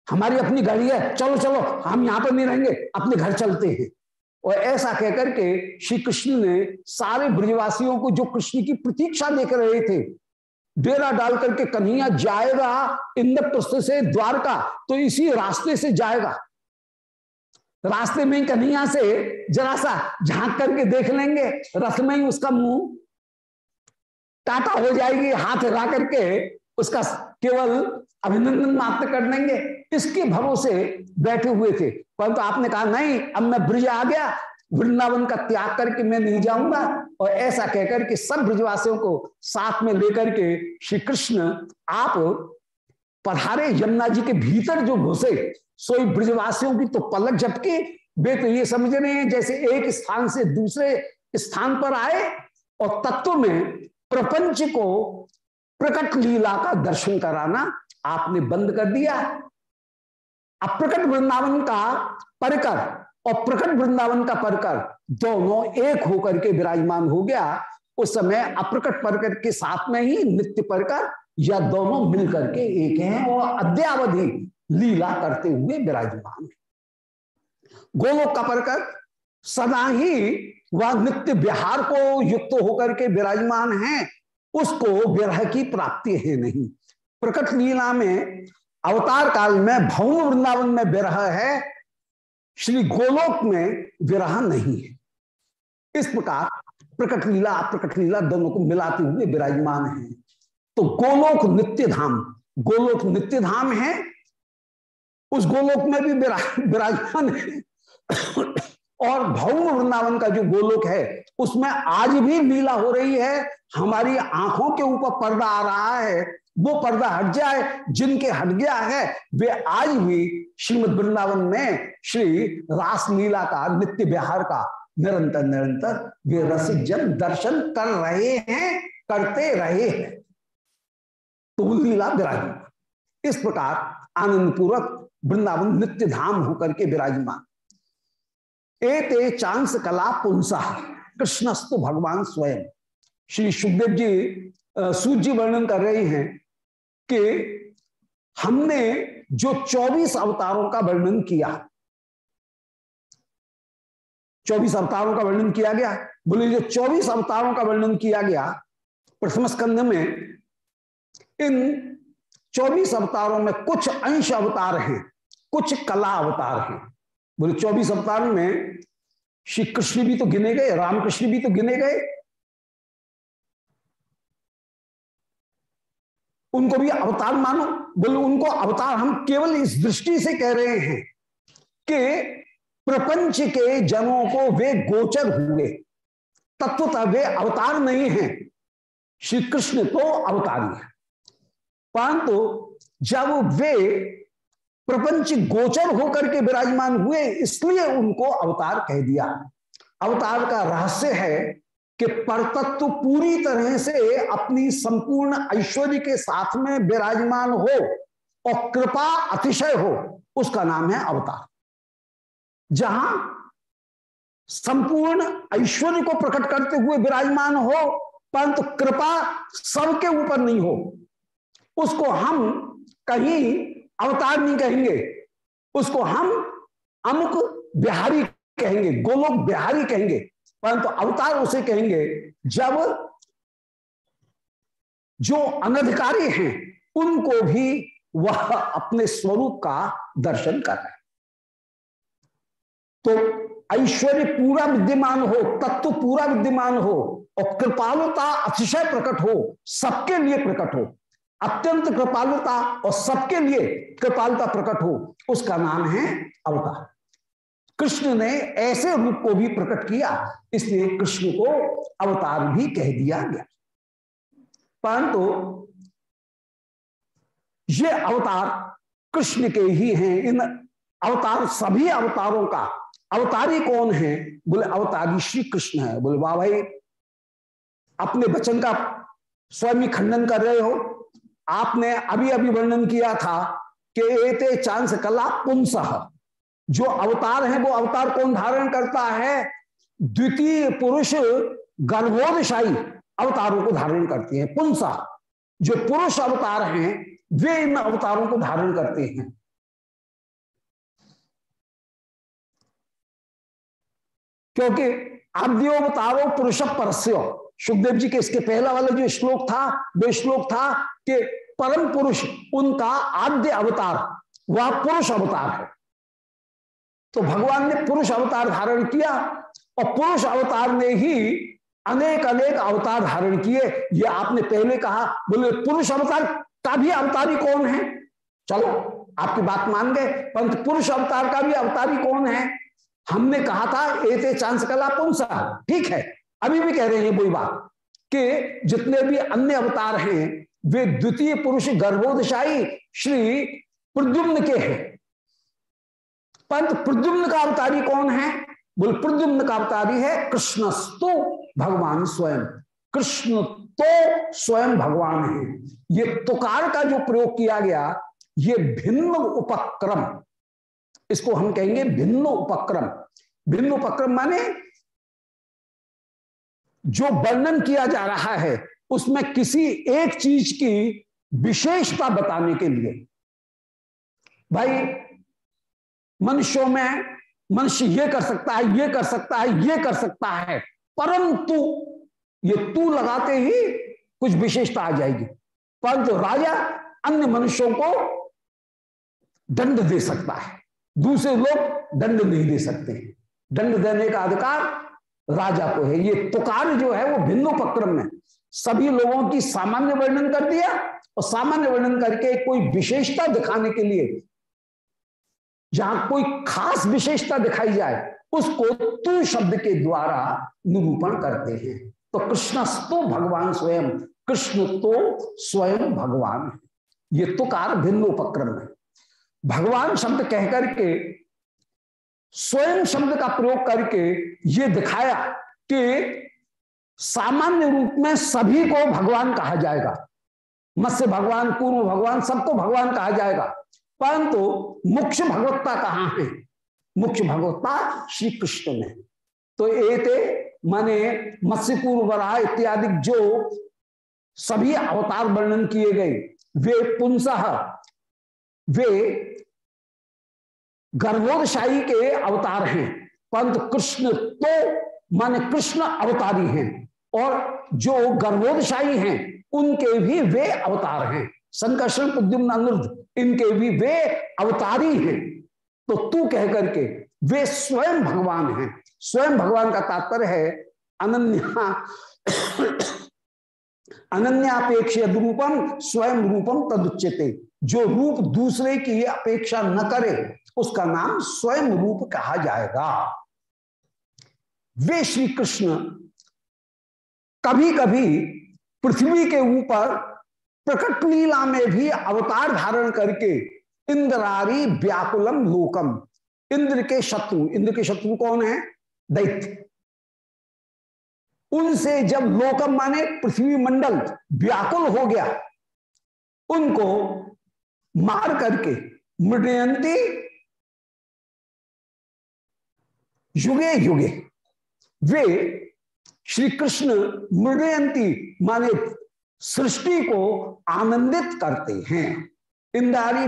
हमारी अपनी गाड़ी है, चलो चलो, हम यहाँ पर नहीं रहेंगे, अपने घर चलते हैं। और ऐसा कहकर के श्री कृष्ण ने सारे ब्रजवासियों को जो कृष्ण की प्रतीक्षा देख रहे थे, डेरा डाल करके कन्हैया जाएगा इंद्रप्रस्थ से द्वारका तो इसी रास्ते से जाएगा। रास्ते में कन्हैया से जरा सा झाँक करके देख लेंगे, रथ में ही उसका मुँह टाटा हो जाएगी हाथ हिला करके उसका केवल अभिनंदन मात्र कर देंगे। इसके भरोसे बैठे हुए थे। परंतु तो आपने कहा, नहीं, अब मैं ब्रिज आ गया। वृंदावन का त्याग करके मैं नहीं जाऊँगा। और ऐसा कहकर के सब ब्रजवासियों को साथ में लेकर के श्री कृष्ण आप पधारे। यमुना जी के भीतर जो घुसे, सोई ब्रजवासियों की तो पलक झपकी। वे तो ये समझ रहे हैं, जैसे एक स्थान से दूसरे स्थान पर आए और तत्व में प्रपंच को प्रकट लीला का दर्शन कराना आपने बंद कर दिया अप्रकट वृंदावन का परकर और प्रकट वृंदावन का परकर दोनों एक होकर के विराजमान हो गया। उस समय अप्रकट परकर के साथ में ही नित्य परकर या दोनों मिलकर के एक हैं और अद्यावधि लीला करते हुए विराजमान है। गोलोक का परकर सदा ही वह नित्य विहार को युक्त होकर के विराजमान है, उसको विरह की प्राप्ति है नहीं। प्रकट लीला में, अवतार काल में भवन वृंदावन में विरह है, श्री गोलोक में विरह नहीं है। इस प्रकार प्रकट लीला प्रकट लीला दोनों को मिलाते हुए विराजमान है। तो गोलोक नित्य धाम गोलोक नित्य धाम है, उस गोलोक में भी विराजमान है। और भौम वृंदावन का जो गोलोक है, उसमें आज भी लीला हो रही है। हमारी आँखों के ऊपर पर्दा आ रहा है, वो पर्दा हट जाए, जिनके हट गया है, वे आज भी श्रीमद वृंदावन में श्री रास लीला का, नित्य विहार का निरंतर निरंतर वे रसिक जन दर्शन कर रहे हैं, करते रहे हैं। तो लीला विराजमान। इस प्रकार आनंद पूर्वक वृंदावन नित्य धाम होकर के विराजमान। एते चांस कला पुंसा कृष्णस्तु भगवान स्वयं। श्री सुखदेव जी सूर्य वर्णन कर रहे हैं कि हमने जो 24 अवतारों का वर्णन किया 24 अवतारों का वर्णन किया गया। बोले जो 24 अवतारों का वर्णन किया गया, प्रथम स्कंध में इन 24 अवतारों में कुछ अंश अवतार हैं, कुछ कला अवतार हैं। बोले 24 अवतार में श्री कृष्ण भी तो गिने गए, रामकृष्ण भी तो गिने गए। उनको भी अवतार मानो। बोले, उनको अवतार हम केवल इस दृष्टि से कह रहे हैं कि प्रपंच के जनों को वे गोचर हुए। तत्वतः वे अवतार नहीं हैं। श्री कृष्ण तो अवतारी है। परंतु जब वे प्रपंच गोचर होकर के विराजमान हुए, इसलिए उनको अवतार कह दिया। अवतार का रहस्य है कि परतत्व पूरी तरह से अपनी संपूर्ण ऐश्वर्य के साथ में विराजमान हो और कृपा अतिशय हो, उसका नाम है अवतार। जहाँ संपूर्ण ऐश्वर्य को प्रकट करते हुए विराजमान हो, परंतु कृपा सबके ऊपर नहीं हो, उसको हम कहीं अवतार नहीं कहेंगे। उसको हम अमुक बिहारी कहेंगे, गोलोक बिहारी कहेंगे, परंतु अवतार उसे कहेंगे जब जो अनधिकारी हैं, उनको भी वह अपने स्वरूप का दर्शन कर रहे तो ऐश्वर्य पूरा विद्यमान हो, तत्व पूरा विद्यमान हो, और कृपालुता अतिशय प्रकट हो, सबके लिए प्रकट हो अत्यंत कृपालुता और सबके लिए कृपालुता प्रकट हो। उसका नाम है अवतार। कृष्ण ने ऐसे रूप को भी प्रकट किया, इसलिए कृष्ण को अवतार भी कह दिया गया। परंतु ये अवतार कृष्ण के ही हैं। इन अवतार, सभी अवतारों का अवतारी कौन है? बोले, अवतारी श्री कृष्ण है। बोले, वाह भाई, अपने वचन का स्वयं खंडन कर रहे हो। आपने अभी अभी वर्णन किया था कि एते चांस कला पुंस। जो अवतार है, वो अवतार कौन धारण करता है? द्वितीय पुरुष गर्भोदशाही अवतारों को धारण करते हैं, पुंसा। जो पुरुष अवतार हैं, वे इन अवतारों को धारण करते हैं। क्योंकि आद्योवतारो पुरुष परस्यो। सुखदेव जी के इसके पहला वाला जो श्लोक था वो श्लोक था कि परम पुरुष, उनका आद्य अवतार, वह पुरुष अवतार है। तो भगवान ने पुरुष अवतार धारण किया और पुरुष अवतार ने ही अनेक अनेक अवतार धारण किए। ये आपने पहले कहा, बोले, पुरुष अवतार का भी अवतारी कौन है? चलो, आपकी बात मान गए, परंतु पुरुष अवतार का भी अवतारी कौन है? हमने कहा था, एते चांस कला पुंसा, ठीक है। अभी भी कह रहे हैं कोई बात, कि जितने भी अन्य अवतार हैं, वे द्वितीय पुरुष गर्भोदशाही श्री प्रद्युम्न के हैं। पंत प्रद्युम्न का अवतारी कौन है? बोल, प्रद्युम्न का अवतारी है कृष्णस्तु भगवान स्वयं। कृष्ण तो स्वयं भगवान है। ये तुकार का जो प्रयोग किया गया, ये भिन्न उपक्रम, इसको हम कहेंगे भिन्न उपक्रम। भिन्न उपक्रम माने जो वर्णन किया जा रहा है, उसमें किसी एक चीज़ की विशेषता बताने के लिए। भाई, मनुष्यों में मनुष्य ये कर सकता है, ये कर सकता है, ये कर सकता है, परंतु ये तू लगाते ही कुछ विशेषता आ जाएगी। परंतु राजा अन्य मनुष्यों को दंड दे सकता है। दूसरे लोग दंड नहीं दे सकते। दंड देने का अधिकार राजा को है। ये तुकार जो है, वो भिन्नोपक्रम में। सभी लोगों की सामान्य वर्णन कर दिया और सामान्य वर्णन करके कोई विशेषता दिखाने के लिए, जहाँ कोई खास विशेषता दिखाई जाए, उसको तू शब्द के द्वारा निरूपण करते हैं। तो कृष्णस्तु भगवान स्वयं, कृष्ण तो स्वयं भगवान है। ये तुकार भिन्नोपक्रम है भगवान शब्द कहकर के स्वयं शब्द का प्रयोग करके ये दिखाया कि सामान्य रूप में सभी को भगवान कहा जाएगा। मत्स्य भगवान पूर्व भगवान, सबको भगवान कहा जाएगा। परंतु मुख्य भगवत्ता कहाँ है? मुख्य भगवत्ता श्री कृष्ण में। तो एते माने मत्स्य पूर्व वराह इत्यादि जो सभी अवतार वर्णन किए गए, वे पुंसह वे गर्भोदशाही के अवतार हैं। पंत कृष्ण तो माने कृष्ण अवतारी हैं और जो गर्भोदशाही हैं, उनके भी वे अवतार हैं। संकर्षण पुद्युम्न अनुरुद्ध, इनके भी वे अवतारी हैं। तो तू कह करके वे स्वयं भगवान हैं। स्वयं भगवान का तात्पर्य है, अनन्या अनन्यापेक्ष रूपम, स्वयं रूपम तदुच्यते। जो रूप दूसरे की अपेक्षा न करे, उसका नाम स्वयं रूप कहा जाएगा। वे श्री कृष्ण कभी कभी पृथ्वी के ऊपर प्रकट लीला में भी अवतार धारण करके इंद्रारी व्याकुलम लोकम। इंद्र के शत्रु, इंद्र के शत्रु कौन है? दैत्य। उनसे जब लोकम माने पृथ्वी मंडल व्याकुल हो गया, उनको मार करके मृदयंती युगे युगे। वे श्री कृष्ण मृदयंती माने सृष्टि को आनंदित करते हैं। इंद्रारी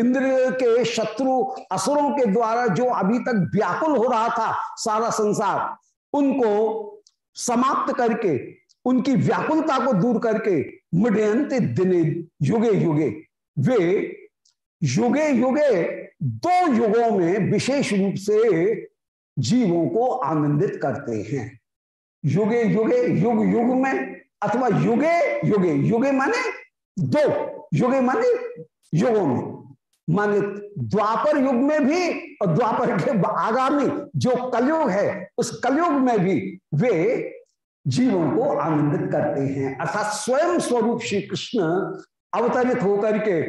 इंद्र के शत्रु असुरों के द्वारा जो अभी तक व्याकुल हो रहा था सारा संसार, उनको समाप्त करके, उनकी व्याकुलता को दूर करके मृदयंत दिने युगे युगे वे युगे युगे दो युगों में विशेष रूप से जीवों को आनंदित करते हैं। युगे युगे युग युग में अथवा युगे युगे युगे माने दो, युगे माने युगों में। माने द्वापर युग में भी और द्वापर के आगामी जो कलयुग है, उस कलयुग में भी वे जीवों को आनंदित करते हैं। अर्थात स्वयं स्वरूप श्री कृष्ण अवतरित होकर के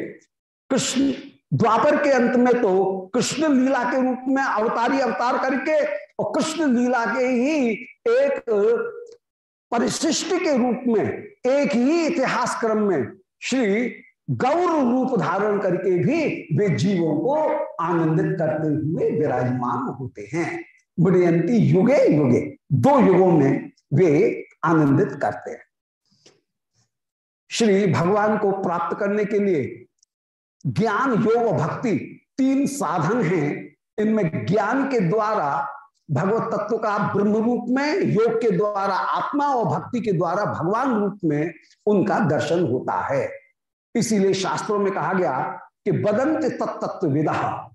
कृष्ण द्वापर के अंत में तो कृष्ण लीला के रूप में अवतारी अवतार करके और कृष्ण लीला के ही एक परिशिष्ट के रूप में, एक ही इतिहास क्रम में श्री गौर रूप धारण करके भी वे जीवों को आनंदित करते हुए विराजमान होते हैं। बुढ़यंती युगे युगे, दो युगों में वे आनंदित करते हैं। श्री भगवान को प्राप्त करने के लिए ज्ञान, योग भक्ति तीन साधन हैं। इनमें ज्ञान के द्वारा, भगवत तत्व का ब्रह्म रूप में, योग के द्वारा, आत्मा और भक्ति के द्वारा भगवान रूप में उनका दर्शन होता है। इसीलिए शास्त्रों में कहा गया कि बदंत तत्व विदा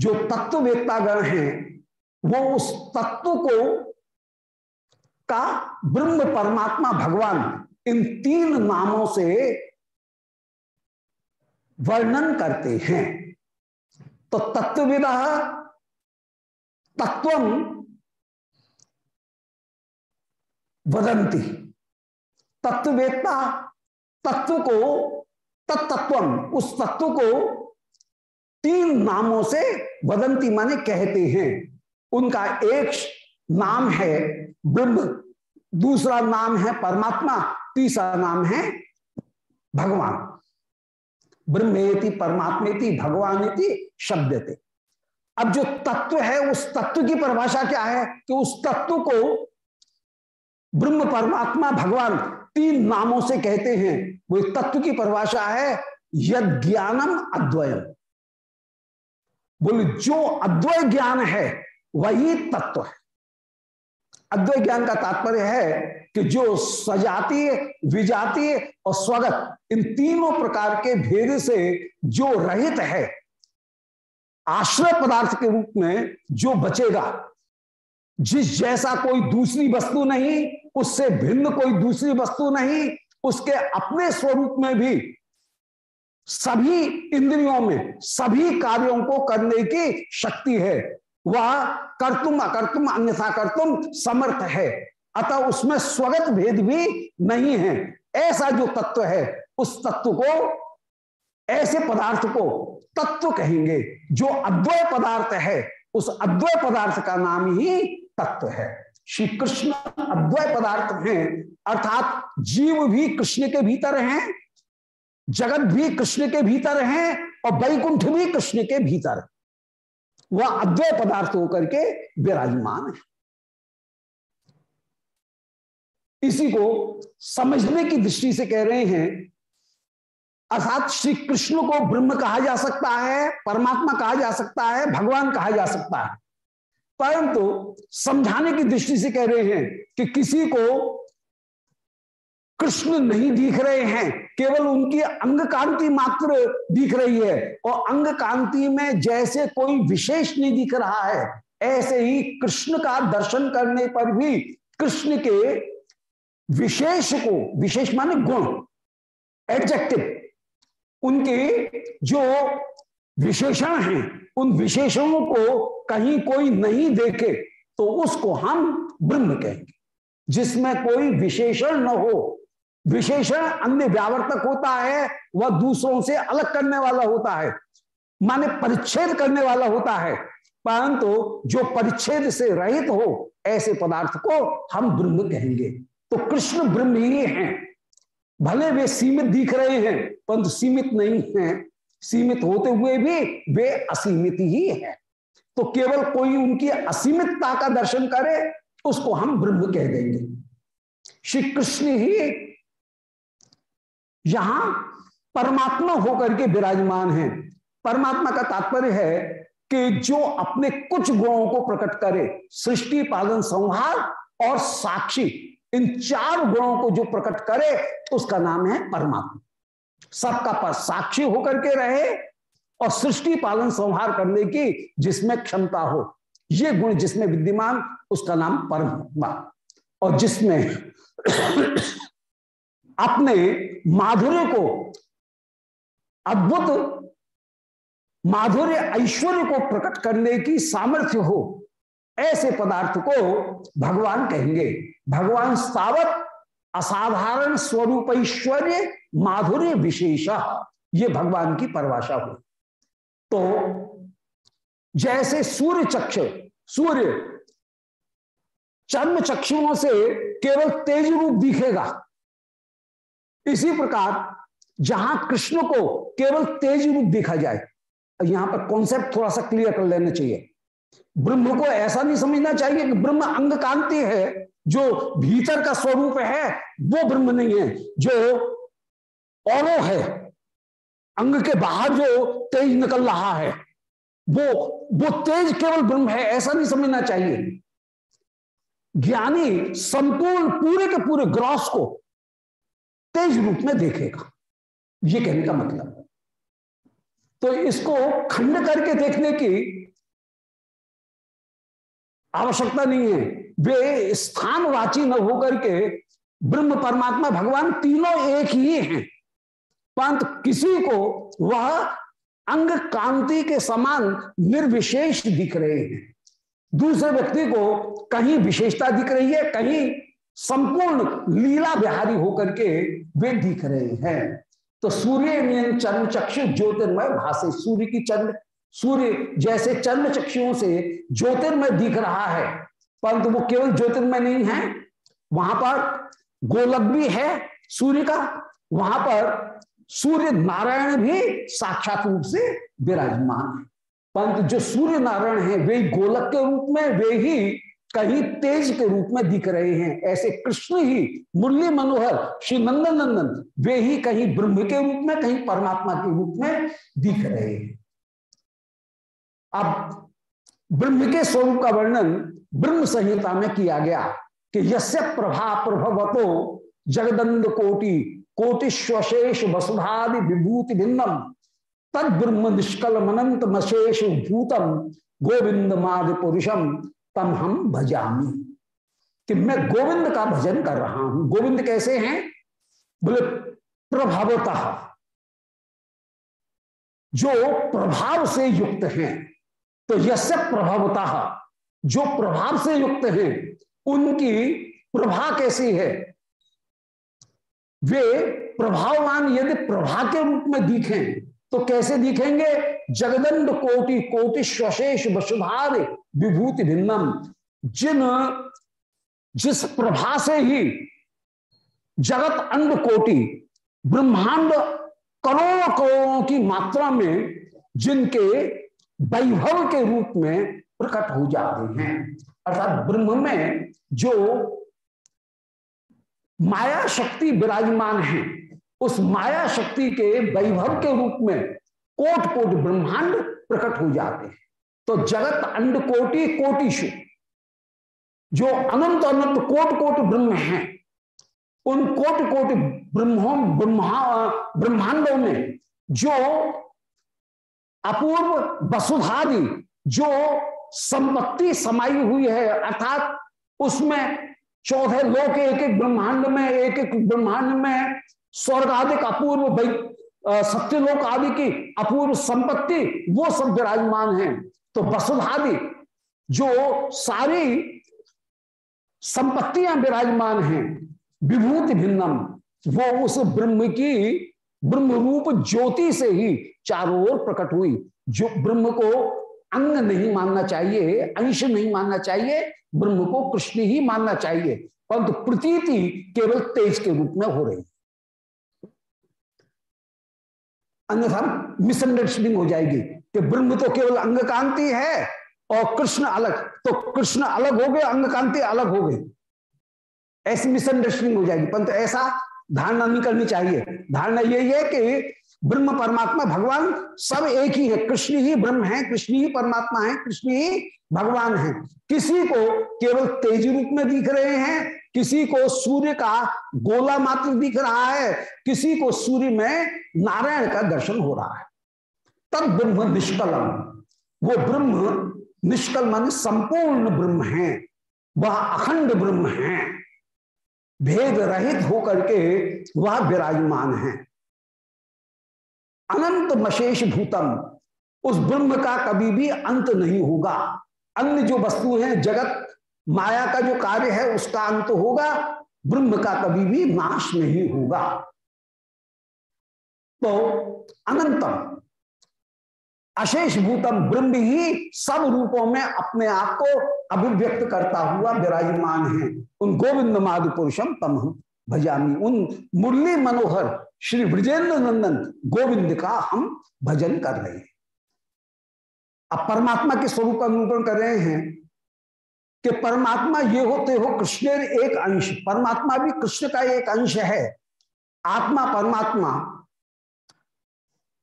जो तत्ववेत्तागण हैं, वो उस तत्व को का ब्रह्म परमात्मा भगवान इन तीन नामों से वर्णन करते हैं। तो तत्वविदा, तत्व वदंती तत्ववेत्ता, तत्व को तत्व उस तत्व को तीन नामों से वदंती माने कहते हैं। उनका एक नाम है ब्रह्म, दूसरा नाम है परमात्मा तीसरा नाम है भगवान। ब्रह्मेति, परमात्मेति भगवान शब्द थे अब जो तत्व है, उस तत्व की परिभाषा क्या है? कि उस तत्व को ब्रह्म, परमात्मा, भगवान तीन नामों से कहते हैं। वो तत्व की परिभाषा है, यद ज्ञानम अद्वयम। बोले, जो अद्वय ज्ञान है, वही तत्व है। अद्वय ज्ञान का तात्पर्य है कि जो सजातीय विजातीय और स्वगत। इन तीनों प्रकार के भेद से जो रहित है, आश्रय पदार्थ के रूप में जो बचेगा, जिस जैसा कोई दूसरी वस्तु नहीं, उससे भिन्न कोई दूसरी वस्तु नहीं, उसके अपने स्वरूप में भी सभी इंद्रियों में, सभी कार्यों को करने की शक्ति है। वह कर्तुम अकर्तुम, अन्यथा कर्तुम समर्थ है। अतः उसमें स्वगत भेद भी नहीं है। ऐसा जो तत्व है, उस तत्व को, ऐसे पदार्थ को तत्व कहेंगे। जो अद्वय पदार्थ है, उस अद्वय पदार्थ का नाम ही तत्व है। श्री कृष्ण अद्वय पदार्थ हैं, अर्थात जीव भी कृष्ण के भीतर हैं, जगत भी कृष्ण के भीतर हैं और वैकुंठ भी कृष्ण के भीतर। वह अद्वय पदार्थ होकर के विराजमान है। इसी को समझने की दृष्टि से कह रहे हैं, अर्थात श्री कृष्ण को ब्रह्म कहा जा सकता है, परमात्मा कहा जा सकता है, भगवान कहा जा सकता है। परंतु समझाने की दृष्टि से कह रहे हैं कि किसी को कृष्ण नहीं दिख रहे हैं, केवल उनकी अंग कांति मात्र दिख रही है, और अंग कांति में जैसे कोई विशेष नहीं दिख रहा है, ऐसे ही कृष्ण का दर्शन करने पर भी कृष्ण के विशेष को विशेष माने गुण एडजेक्टिव उनके जो विशेषण हैं, उन विशेषणों को कहीं कोई नहीं देखे तो उसको हम ब्रह्म कहेंगे। जिसमें कोई विशेषण न हो, विशेषण अन्य व्यावर्तक होता है, वह दूसरों से अलग करने वाला होता है, माने परिच्छेद करने वाला होता है, परंतु जो परिच्छेद से रहित हो, ऐसे पदार्थ को हम ब्रह्म कहेंगे। तो कृष्ण ब्रह्म ही हैं। भले वे सीमित दिख रहे हैं, परंतु सीमित नहीं हैं। सीमित होते हुए भी वे असीमित ही है। तो केवल कोई उनकी असीमितता का दर्शन करे, उसको हम ब्रह्म कह देंगे। श्री कृष्ण ही यहाँ परमात्मा होकर के विराजमान है। परमात्मा का तात्पर्य है कि जो अपने कुछ गुणों को प्रकट करे, सृष्टि, पालन, संहार और साक्षी इन चार गुणों को जो प्रकट करे, उसका नाम है परमात्मा। सबका पर साक्षी होकर के रहे और सृष्टि पालन संहार करने की जिसमें क्षमता हो, ये गुण जिसमें विद्यमान, उसका नाम परमात्मा। और जिसमें अपने माधुर्य को, अद्भुत माधुर्य, ऐश्वर्य को प्रकट करने की सामर्थ्य हो ऐसे पदार्थ को भगवान कहेंगे। भगवान सावत असाधारण स्वरूप ऐश्वर्य माधुर्य विशेष, ये भगवान की परिभाषा हुई। तो जैसे सूर्य चक्ष, सूर्य चर्म चक्षुओं से केवल तेज रूप दिखेगा, इसी प्रकार जहाँ कृष्ण को केवल तेज रूप देखा जाए, यहाँ पर कॉन्सेप्ट थोड़ा सा क्लियर कर लेना चाहिए। ब्रह्म को ऐसा नहीं समझना चाहिए कि ब्रह्म अंग कांति है, जो भीतर का स्वरूप है, वो ब्रह्म नहीं है, जो और है। अंग के बाहर जो तेज निकल रहा है, वो वो तेज केवल ब्रह्म है, ऐसा नहीं समझना चाहिए। ज्ञानी संपूर्ण पूरे के पूरे ग्रॉस को तेज रूप में देखेगा। ये कहने का मतलब। तो इसको खंड करके देखने की आवश्यकता नहीं है। वे स्थानवाची न होकर के ब्रह्म परमात्मा भगवान तीनों एक ही हैं। परंतु किसी को वह अंग कांति के समान निर्विशेष दिख रहे हैं। दूसरे व्यक्ति को कहीं विशेषता दिख रही है, कहीं संपूर्ण लीला बिहारी होकर के वे दिख रहे हैं। तो सूर्य चरण चक्षु ज्योतिर्मय भाषे, सूर्य की चंद्र सूर्य जैसे चंद्र चक्षुओं से ज्योतिर्मय दिख रहा है, परंतु वो केवल ज्योतिर्मय नहीं है, वहाँ पर गोलक भी है सूर्य का, वहाँ पर सूर्य नारायण भी साक्षात रूप से विराजमान है। परंतु जो सूर्य नारायण है, वे गोलक के रूप में, वे ही कहीं तेज के रूप में दिख रहे हैं। ऐसे कृष्ण ही मुरली मनोहर, श्री नंदन नंदन, वे ही कहीं ब्रह्म के रूप में, कहीं परमात्मा के रूप में दिख रहे हैं। अब ब्रह्म के स्वरूप का वर्णन ब्रह्म संहिता में किया गया कि यस्य प्रभा प्रभवतो जगदंड कोटि, कोटिश्वशेष वसुधादि विभूति भिन्नम। तद ब्रह्म निष्कल मनंत मशेष भूतम गोविंद माद पुरुषम, तम हम भजामी। कि मैं गोविंद का भजन कर रहा हूँ। गोविंद कैसे हैं? बोले, प्रभावतः। जो प्रभाव से युक्त हैं। तो यश प्रभावतः, जो प्रभाव से युक्त हैं, उनकी प्रभा कैसी है? वे प्रभाववान यदि प्रभा के रूप में दिखें तो कैसे दिखेंगे? जगदंड कोटि कोटि स्वशेष वसुधार विभूति भिन्नम। जिन, जिस प्रभा से ही जगत अंड कोटि, ब्रह्मांड करोड़ों करोड़ों की मात्रा में जिनके वैभव के रूप में प्रकट हो जाते हैं। अर्थात ब्रह्म में जो माया शक्ति विराजमान है, उस माया शक्ति के वैभव के रूप में कोट कोट ब्रह्मांड प्रकट हो जाते हैं। तो जगत अंड कोटि कोटिशु जो अनंत अनंत कोट कोट ब्रह्म है, उन कोट कोट ब्रह्मों ब्रह्मा ब्रह्मांडों में जो अपूर्व वसुधादि जो संपत्ति समाई हुई है, अर्थात उसमें चौथे लोक एक एक ब्रह्मांड में एक एक ब्रह्मांड में, स्वर्ग आदि का अपूर्व सत्यलोक आदि की अपूर्व संपत्ति, वो सब विराजमान है। तो वसुधादि जो सारी संपत्तियाँ विराजमान हैं, विभूति भिन्नम, वो उस ब्रह्म की ब्रह्म रूप ज्योति से ही चारों ओर प्रकट हुई। जो ब्रह्म को अंग नहीं मानना चाहिए, अंश नहीं मानना चाहिए, ब्रह्म को कृष्ण ही मानना चाहिए। परंतु प्रतीति केवल तेज के रूप में हो रही अन्यथा मिसअंडरस्टैंडिंग हो जाएगी कि ब्रह्म तो केवल अंग कांति है और कृष्ण अलग। तो कृष्ण अलग हो गए अंग कांति अलग हो गए ऐसी मिसअंडरस्टैंडिंग हो जाएगी। परंतु ऐसा धारणा नहीं करनी चाहिए। धारणा यही है कि ब्रह्म परमात्मा भगवान सब एक ही है। कृष्ण ही ब्रह्म है, कृष्ण ही परमात्मा है, कृष्ण ही भगवान है। किसी को केवल तेज रूप में दिख रहे हैं, किसी को सूर्य का गोला मात्र दिख रहा है, किसी को सूर्य में नारायण का दर्शन हो रहा है। तब ब्रह्म निष्कलम। वो ब्रह्म निष्कल मान संपूर्ण ब्रह्म है। वह अखंड ब्रह्म है। भेद रहित होकर के वह विराजमान है। अनंत मशेष भूतम उस ब्रह्म का कभी भी अंत नहीं होगा। अन्य जो वस्तु है, जगत, माया का जो कार्य है, उसका अंत होगा, ब्रह्म का कभी भी नाश नहीं होगा। तो अनंतम अशेष भूतम ब्रह्म ही सब रूपों में अपने आप को अभिव्यक्त करता हुआ विराजमान है। उन गोविंद माधु पुरुषम तम हम भजामी। उन मुरली मनोहर श्री ब्रजेंद्र नंदन गोविंद का हम भजन कर रहे हैं। अब परमात्मा के स्वरूप का निरूपण कर रहे हैं कि परमात्मा ये होते हो कृष्ण एक अंश। परमात्मा भी कृष्ण का एक अंश है। आत्मा परमात्मा।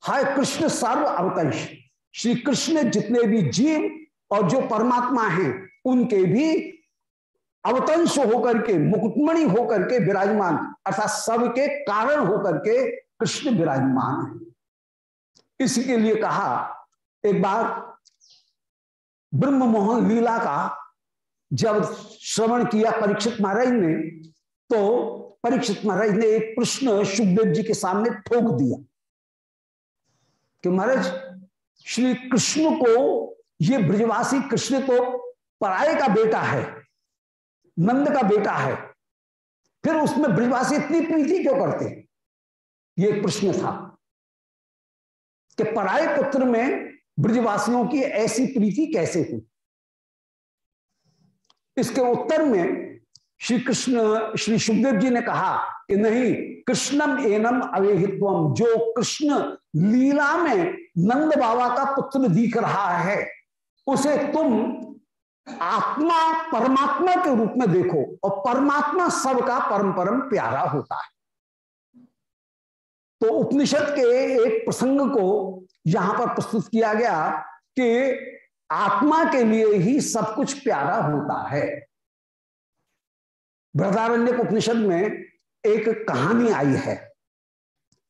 हाय कृष्ण सर्व अवतंश श्री कृष्ण जितने भी जीव और जो परमात्मा हैं, उनके भी अवतंश होकर के, मुकुटमणि होकर के विराजमान, अर्थात सबके कारण होकर के कृष्ण विराजमान है। इसी के लिए कहा, एक बार ब्रह्म मोहन लीला का जब श्रवण किया परीक्षित महाराज ने तो परीक्षित महाराज ने एक प्रश्न सुखदेव जी के सामने ठोक दिया कि महाराज श्री कृष्ण को, ये ब्रजवासी कृष्ण तो पराये का बेटा है, नंद का बेटा है। फिर उसमें ब्रजवासी इतनी प्रीति क्यों करते ये एक प्रश्न था कि पराये पुत्र में ब्रजवासियों की ऐसी प्रीति कैसे हुई? इसके उत्तर में श्री कृष्ण श्री सुखदेव जी ने कहा कि नहीं, कृष्णम एनम अवेहित्वम, जो कृष्ण लीला में नंद बाबा का पुत्र दिख रहा है, उसे तुम आत्मा, परमात्मा के रूप में देखो और परमात्मा सबका परम परम प्यारा होता है। तो उपनिषद के एक प्रसंग को यहाँ पर प्रस्तुत किया गया कि आत्मा के लिए ही सब कुछ प्यारा होता है। बृहदारण्य उपनिषद में एक कहानी आई है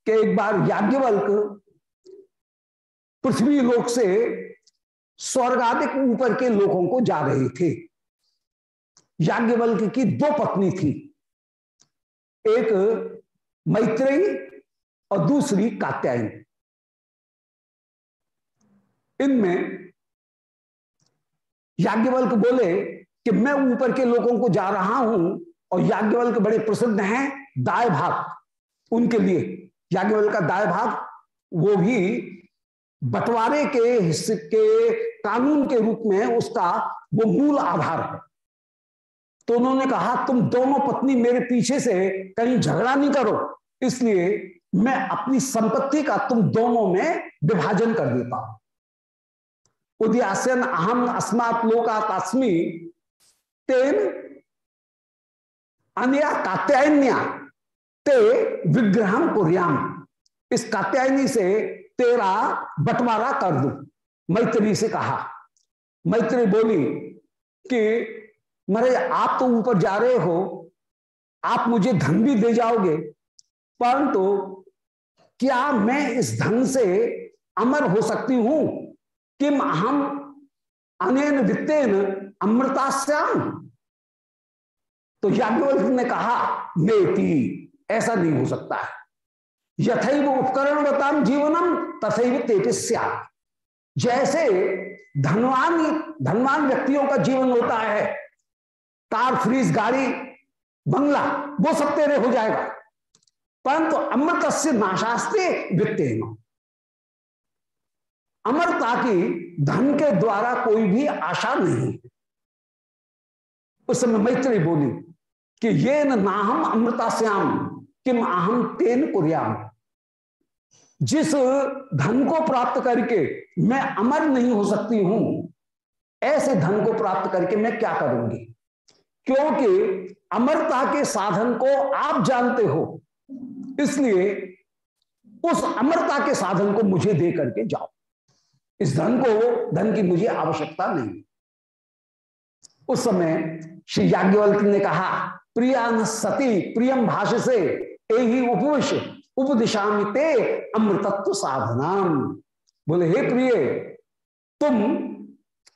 कि एक बार याज्ञवल्क पृथ्वी लोक से स्वर्गाधिक ऊपर के लोगों को जा रहे थे। याज्ञवल्क की दो पत्नी थी, एक मैत्रेयी और दूसरी कात्यायन। इनमें याज्ञवल्क बोले कि मैं ऊपर के लोगों को जा रहा हूँ और याज्ञवल्क बड़े प्रसिद्ध हैं दाय भाग उनके लिए। याज्ञवल्क का दाय भाग वो भी बंटवारे के हिस्से के कानून के रूप में उसका वो मूल आधार है। तो उन्होंने कहा, तुम दोनों पत्नी मेरे पीछे से कहीं झगड़ा नहीं करो, इसलिए मैं अपनी संपत्ति का तुम दोनों में विभाजन कर देता हूँ। उदयासन अहम अस्मात लोकात्मी तेन अन्या कात्यायन्या, ते विग्रह कुरियाम। इस कात्यायनी से तेरा बंटवारा कर दू, मैत्री से कहा। मैत्री बोली कि, मरे, आप तो ऊपर जा रहे हो, आप मुझे धन भी दे जाओगे, परंतु तो क्या मैं इस धन से अमर हो सकती हूँ? कि हम अनेन वित्तेन अमृताश्याम तो याज्ञवल्क ने कहा नेति ऐसा नहीं हो सकता है। यथैव उपकरण बताम जीवनम तथैव तेजस्या। जैसे धनवान धनवान व्यक्तियों का जीवन होता है, कार, फ्रीज, गाड़ी, बंगला, वो सब तेरे हो जाएगा। परंतु अमृत से नाशास्ते वित्ते अमरता की धन के द्वारा कोई भी आशा नहीं उस समय मैत्री बोली कि ये नाहम अमृता श्याम, किम अहम तेन कुरियाम। जिस धन को प्राप्त करके मैं अमर नहीं हो सकती हूँ, ऐसे धन को प्राप्त करके मैं क्या करूँगी? क्योंकि अमरता के साधन को आप जानते हो, इसलिए उस अमरता के साधन को मुझे दे करके जाओ। इस धन को, धन की मुझे आवश्यकता नहीं। उस समय श्री याज्ञवल्क ने कहा प्रिया सती प्रियम भाष्य से यही उपविश, उपदिशामी ते अमृतत्व साधनाम। बोले, हे प्रिय, तुम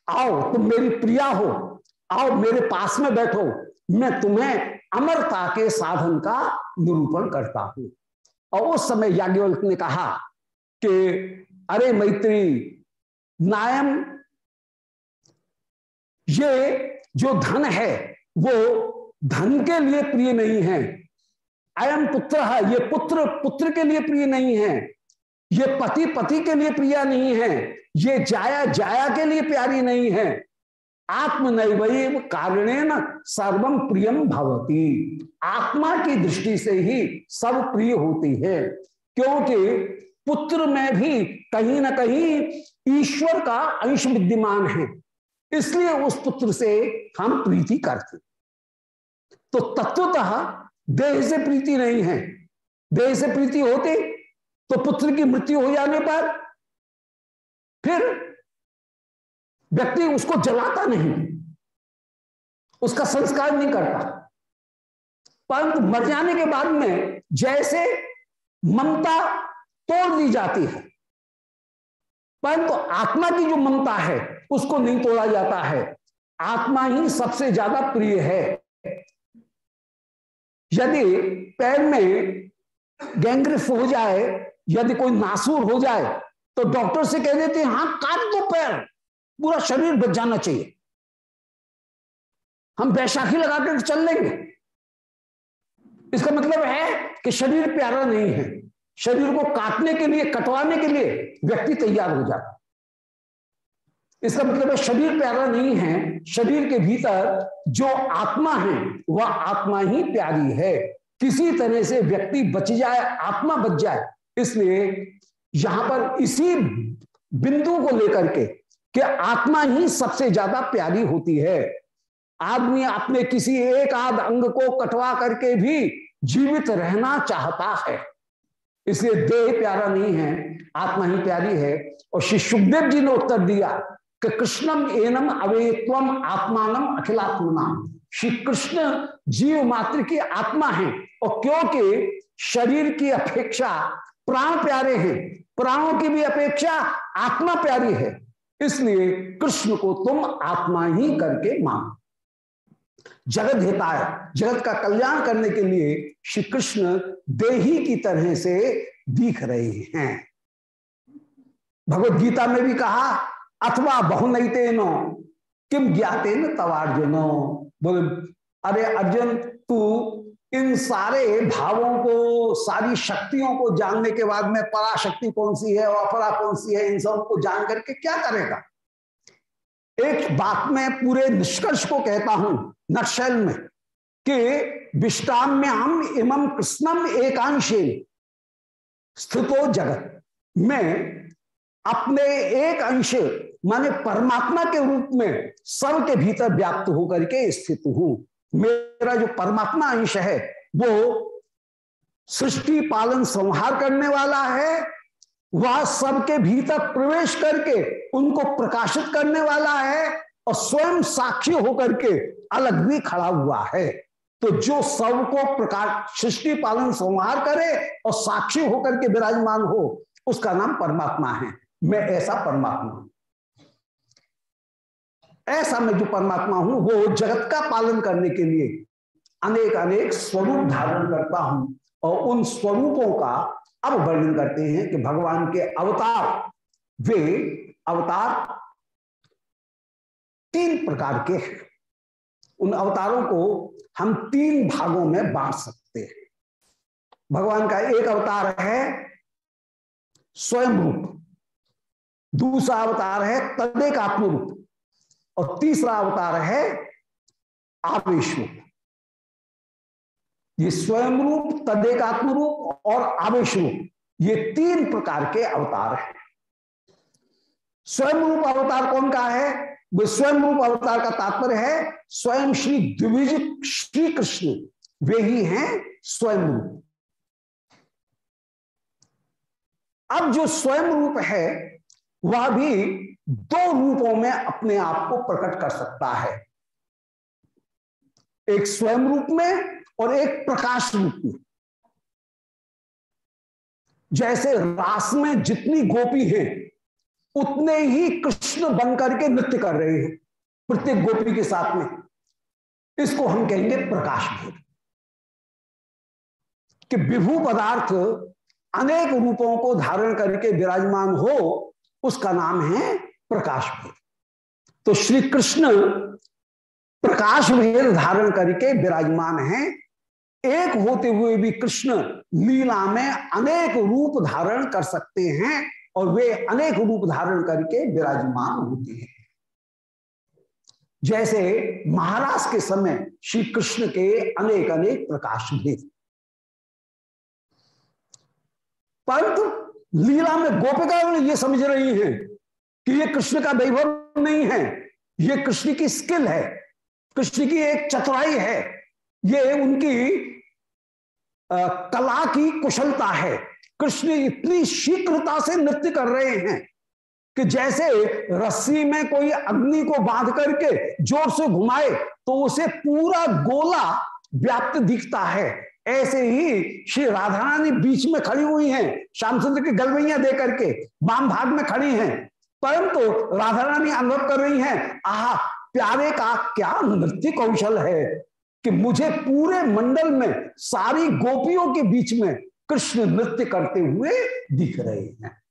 आओ, तुम मेरी प्रिया हो, आओ मेरे पास में बैठो, मैं तुम्हें अमरता के साधन का निरूपण करता हूँ। और उस समय याज्ञवल्क ने कहा कि, अरे मैत्री, नायम, ये जो धन है, वो धन के लिए प्रिय नहीं है। अयम पुत्र है, ये पुत्र पुत्र के लिए प्रिय नहीं है। ये पति पति के लिए प्रिया नहीं है। ये जाया जाया के लिए प्यारी नहीं है। आत्मनैव कारणे न सर्वम प्रियम भवती। आत्मा की दृष्टि से ही सब प्रिय होती है, क्योंकि पुत्र में भी कहीं ना कहीं ईश्वर का अंश विद्यमान है। इसलिए उस पुत्र से हम प्रीति करते तो तत्वतः देह से प्रीति नहीं है। देह से प्रीति होती तो पुत्र की मृत्यु हो जाने पर फिर व्यक्ति उसको जलाता नहीं, उसका संस्कार नहीं करता। परंतु मर जाने के बाद में जैसे ममता तोड़ दी जाती है, परंतु आत्मा की जो ममता है, उसको नहीं तोड़ा जाता है। आत्मा ही सबसे ज़्यादा प्रिय है। यदि पैर में गैंग्रिफ हो जाए, यदि कोई नासूर हो जाए तो डॉक्टर से कह देते हैं हाँ काट दो पैर, पूरा शरीर बच जाना चाहिए। हम बैशाखी लगाकर चल लेंगे। इसका मतलब है कि शरीर प्यारा नहीं है। शरीर को काटने के लिए, कटवाने के लिए व्यक्ति तैयार हो जाता इसका मतलब है शरीर प्यारा नहीं है, शरीर के भीतर जो आत्मा है, वह आत्मा ही प्यारी है। किसी तरह से व्यक्ति बच जाए, आत्मा बच जाए, इसलिए यहाँ पर इसी बिंदु को लेकर के कि आत्मा ही सबसे ज़्यादा प्यारी होती है। आदमी अपने किसी एक आध अंग को कटवा करके भी जीवित रहना चाहता है। इसलिए देह प्यारा नहीं है, आत्मा ही प्यारी है। और श्री सुखदेव जी ने उत्तर दिया कृष्णम एनम अवेत्वम आत्मानम अखिलात्मना। श्री कृष्ण जीव मात्र की आत्मा है और क्योंकि शरीर की अपेक्षा प्राण प्यारे हैं, प्राणों की भी अपेक्षा आत्मा प्यारी है, इसलिए कृष्ण को तुम आत्मा ही करके मान। जगत हिताय जगत का कल्याण करने के लिए श्री कृष्ण देही की तरह से दिख रहे हैं। भगवत गीता में भी कहा अथवा बहुनते नो किम ज्ञाते न तवार्जुनो बोले, अरे अर्जुन, तू इन सारे भावों को, सारी शक्तियों को जानने के बाद में पराशक्ति कौन सी है और अपरा कौन सी है, इन सबको जान करके क्या करेगा? एक बात में पूरे निष्कर्ष को कहता हूँ नक्शल में, कि विष्टाम में हम इमम कृष्णम एकांशे स्थितो जगत में अपने एक अंश माने परमात्मा के रूप में सब के भीतर व्याप्त होकर के स्थित हूँ। मेरा जो परमात्मा अंश है, वो सृष्टि, पालन, संहार करने वाला है। वह सबके भीतर प्रवेश करके उनको प्रकाशित करने वाला है और स्वयं साक्षी होकर के अलग भी खड़ा हुआ है। तो जो सबको प्रकाश, सृष्टि, पालन, संहार करे और साक्षी होकर के विराजमान हो, उसका नाम परमात्मा है। मैं ऐसा परमात्मा हूँ। ऐसा मैं जो परमात्मा हूँ, वो जगत का पालन करने के लिए अनेक अनेक स्वरूप धारण करता हूँ और उन स्वरूपों का अब वर्णन करते हैं कि भगवान के अवतार। वे अवतार तीन प्रकार के हैं। उन अवतारों को हम तीन भागों में बांट सकते हैं। भगवान का एक अवतार है स्वयं रूप। दूसरा अवतार है तदेक आत्म रूप। और तीसरा अवतार है आवेश रूप। ये स्वयं रूप तदेकात्म रूप और आवेश रूप, ये तीन प्रकार के अवतार हैं। स्वयं रूप अवतार कौन का है? वो स्वयं रूप अवतार का तात्पर्य है, स्वयं श्री द्विज श्री कृष्ण वे ही हैं स्वयं रूप। अब जो स्वयं रूप है, वह भी दो रूपों में अपने आप को प्रकट कर सकता है। एक स्वयं रूप में और एक प्रकाश रूप में। जैसे रास में जितनी गोपी हैं, उतने ही कृष्ण बनकर के नृत्य कर रहे हैं, प्रत्येक गोपी के साथ में। इसको हम कहेंगे प्रकाश भेद। कि विभू पदार्थ अनेक रूपों को धारण करके विराजमान हो, उसका नाम है प्रकाश। भेद तो श्री कृष्ण प्रकाश भेद धारण करके विराजमान हैं। एक होते हुए भी कृष्ण लीला में अनेक रूप धारण कर सकते हैं और वे अनेक रूप धारण करके विराजमान होते हैं। जैसे महाराज के समय श्री कृष्ण के अनेक अनेक प्रकाश भेद। परंतु लीला में गोपिका ये समझ रही हैं कि ये कृष्ण का वैभव नहीं है ये कृष्ण की स्किल है कृष्ण की एक चतुराई है ये उनकी आ, कला की कुशलता है। कृष्ण इतनी शीघ्रता से नृत्य कर रहे हैं कि जैसे रस्सी में कोई अग्नि को बाँध करके ज़ोर से घुमाए तो उसे पूरा गोला व्याप्त दिखता है। ऐसे ही श्री राधा रानी बीच में खड़ी हुई हैं श्यामचंद्र की गलवैया दे करके वाम भाग में खड़ी हैं। परंतु राधा रानी अनुभव कर रही हैं, आह, प्यारे का क्या नृत्य कौशल है कि मुझे पूरे मंडल में सारी गोपियों के बीच में कृष्ण नृत्य करते हुए दिख रहे हैं।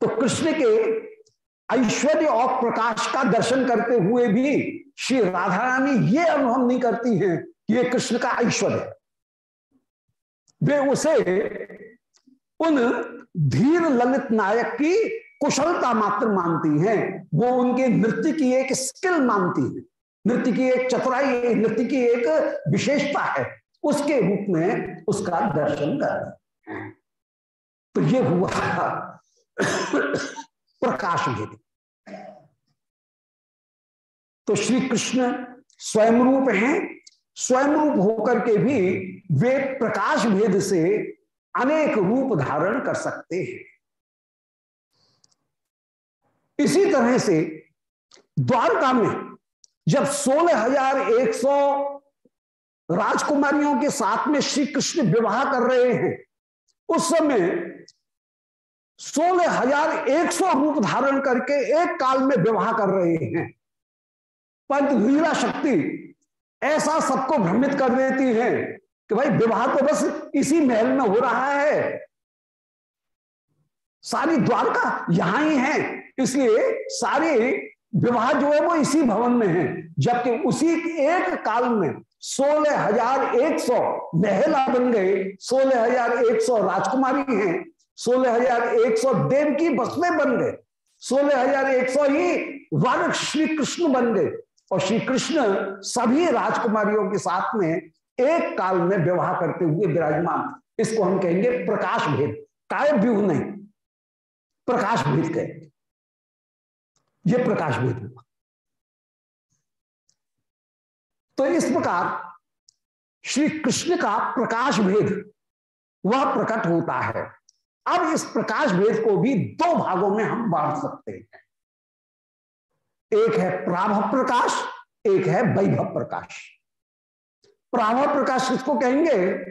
तो कृष्ण के ऐश्वर्य और प्रकाश का दर्शन करते हुए भी श्री राधा रानी ये अनुभव नहीं करती हैं कि ये कृष्ण का ऐश्वर्य वे उसे उन धीर ललित नायक की कुशलता मात्र मानती हैं। वो उनके नृत्य की एक स्किल मानती है। नृत्य की एक चतुराई, नृत्य की एक विशेषता है। उसके रूप में उसका दर्शन कर तो ये हुआ प्रकाश भेद। तो श्री कृष्ण स्वयं रूप हैं। स्वयं रूप होकर के भी वे प्रकाश भेद से अनेक रूप धारण कर सकते हैं। इसी तरह से द्वारका में जब सोलह हज़ार एक सौ राजकुमारियों के साथ में श्री कृष्ण विवाह कर रहे हैं, उस समय सोलह हज़ार एक सौ रूप धारण करके एक काल में विवाह कर रहे हैं। पंत लीला शक्ति ऐसा सबको भ्रमित कर देती है कि भाई विवाह तो बस इसी महल में हो रहा है। सारी द्वारका यहाँ ही है। इसलिए सारे विवाह जो है वो इसी भवन में है, जबकि उसी एक काल में सोलह हज़ार एक सौ महिला बन गए सोलह हज़ार एक सौ राजकुमारी हैं, सोलह हज़ार एक सौ देव की बसमें बन गए, सोलह हज़ार एक सौ ही वर श्री कृष्ण बन गए, और श्री कृष्ण सभी राजकुमारियों के साथ में एक काल में विवाह करते हुए विराजमान इसको हम कहेंगे प्रकाश भेद। काय व्यूह नहीं, प्रकाश भेद कहेंगे ये प्रकाश भेद हुआ। तो इस प्रकार श्री कृष्ण का प्रकाश भेद, वह प्रकट होता है। अब इस प्रकाश भेद को भी दो भागों में हम बांट सकते हैं। एक है प्राभ प्रकाश, एक है वैभव प्रकाश। प्राभ प्रकाश किसको कहेंगे?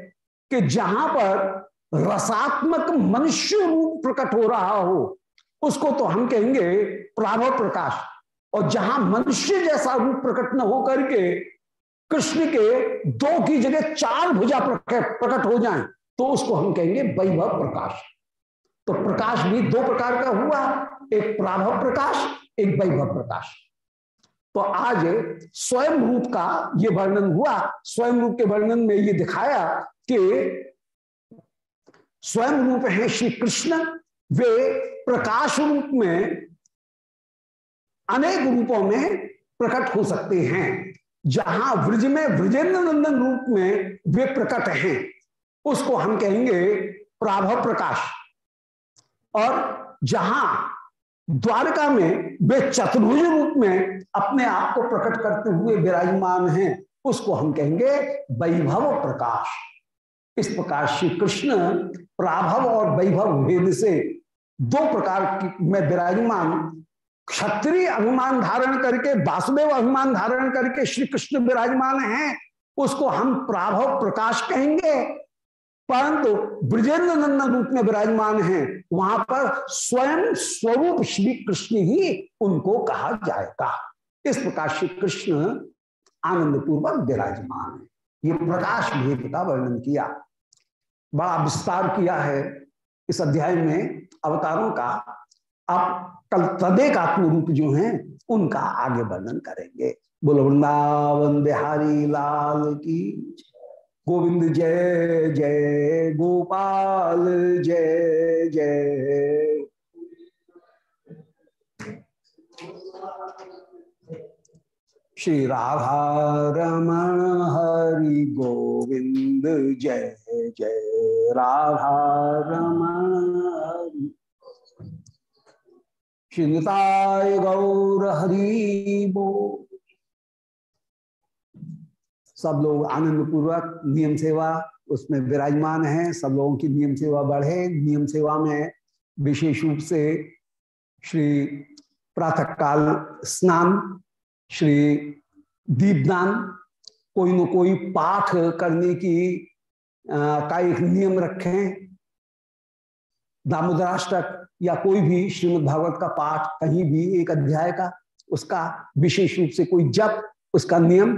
कि जहाँ पर रसात्मक मनुष्य रूप प्रकट हो रहा हो उसको तो हम कहेंगे प्राभव प्रकाश। और जहाँ मनुष्य जैसा रूप प्रकट न हो करके कृष्ण के दो की जगह चार भुजा प्रकट हो जाए तो उसको हम कहेंगे वैभव प्रकाश। तो प्रकाश भी दो प्रकार का हुआ, एक प्राभव प्रकाश, एक वैभव प्रकाश। तो आज स्वयं रूप का ये वर्णन हुआ। स्वयं रूप के वर्णन में ये दिखाया कि स्वयं रूप है श्री कृष्ण, वे प्रकाश रूप में अनेक रूपों में प्रकट हो सकते हैं। जहाँ ब्रज में ब्रजेंद्र नंदन रूप में वे प्रकट हैं, उसको हम कहेंगे प्राभव प्रकाश। और जहाँ द्वारका में वे चतुर्भुज रूप में अपने आप को प्रकट करते हुए विराजमान हैं, उसको हम कहेंगे वैभव प्रकाश। इस प्रकार श्री कृष्ण प्राभव और वैभव भेद से दो प्रकार की में विराजमान, क्षत्रिय अभिमान धारण करके, वासुदेव अभिमान धारण करके श्री कृष्ण विराजमान हैं, उसको हम प्राभव प्रकाश कहेंगे। परंतु ब्रजेंद्र नंदन रूप में विराजमान हैं, वहाँ पर स्वयं स्वरूप श्री कृष्ण ही उनको कहा जाएगा। इस प्रकार श्री कृष्ण आनंद पूर्वक विराजमान है। ये प्रकाश भेद का वर्णन किया, बड़ा विस्तार किया है। इस अध्याय में अवतारों का, आप कल तदेक आत्म रूप जो हैं, उनका आगे वर्णन करेंगे। बोलो, वृंदावन बिहारी लाल की गोविंद जय जय गोपाल, जय जय। श्री राधा रमण हरि गोविंद, जय जय। राधा रमण हरि। श्रीताय गौर हरि बो। सब लोग आनंद पूर्वक नियम सेवा, उसमें विराजमान हैं। सब लोगों की नियम सेवा बढ़े। नियम सेवा में विशेष रूप से श्री प्रातः काल स्नान श्री दीपदान कोई न कोई पाठ करने की आ, का एक नियम रखें दामोदराष्टक या कोई भी श्रीमद् भागवत का पाठ कहीं भी एक अध्याय का उसका विशेष रूप से कोई जप उसका नियम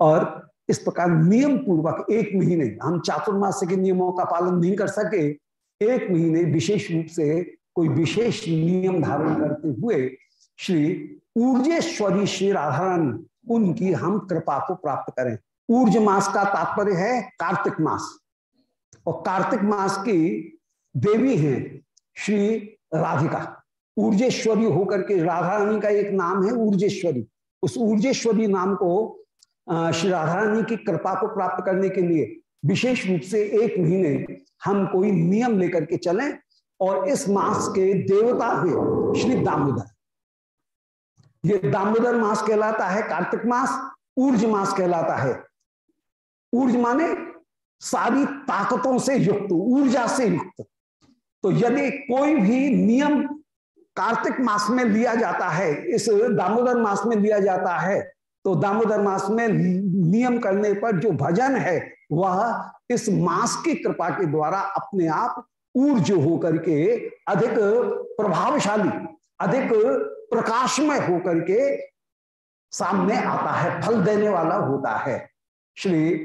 और इस प्रकार नियम पूर्वक एक महीने हम चातुर्मास के नियमों का पालन नहीं कर सके एक महीने विशेष रूप से कोई विशेष नियम धारण करते हुए श्री ऊर्जेश्वरी श्री राधारण उनकी हम कृपा को प्राप्त करें। ऊर्ज मास का तात्पर्य है कार्तिक मास। और कार्तिक मास की देवी हैं श्री राधिका। ऊर्जेश्वरी होकर के राधा रानी का एक नाम है ऊर्जेश्वरी। उस ऊर्जेश्वरी नाम को श्री राधा रानी की कृपा को प्राप्त करने के लिए विशेष रूप से एक महीने हम कोई नियम लेकर के चलें और इस मास के देवता है श्री दामोदर। ये दामोदर मास कहलाता है, कार्तिक मास, ऊर्ज मास कहलाता है। ऊर्ज माने सारी ताकतों से युक्त, ऊर्जा से युक्त। तो यदि कोई भी नियम कार्तिक मास में लिया जाता है, इस दामोदर मास में लिया जाता है तो दामोदर मास में नियम करने पर जो भजन है, वह इस मास की कृपा के द्वारा अपने आप ऊर्ज होकर के अधिक प्रभावशाली, अधिक प्रकाशमय होकर के सामने आता है, फल देने वाला होता है। श्री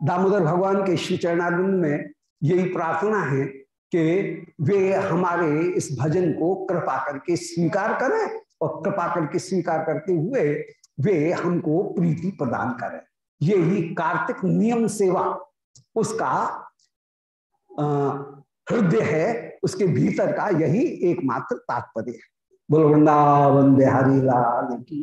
दामोदर भगवान के श्री चरणारिंद में यही प्रार्थना है कि वे हमारे इस भजन को कृपा करके स्वीकार करें और कृपा करके स्वीकार करते हुए वे हमको प्रीति प्रदान करें। यही कार्तिक नियम सेवा, उसका हृदय है, उसके भीतर का यही एकमात्र तात्पर्य है। बोलो वृंदावन बिहारी लाल की।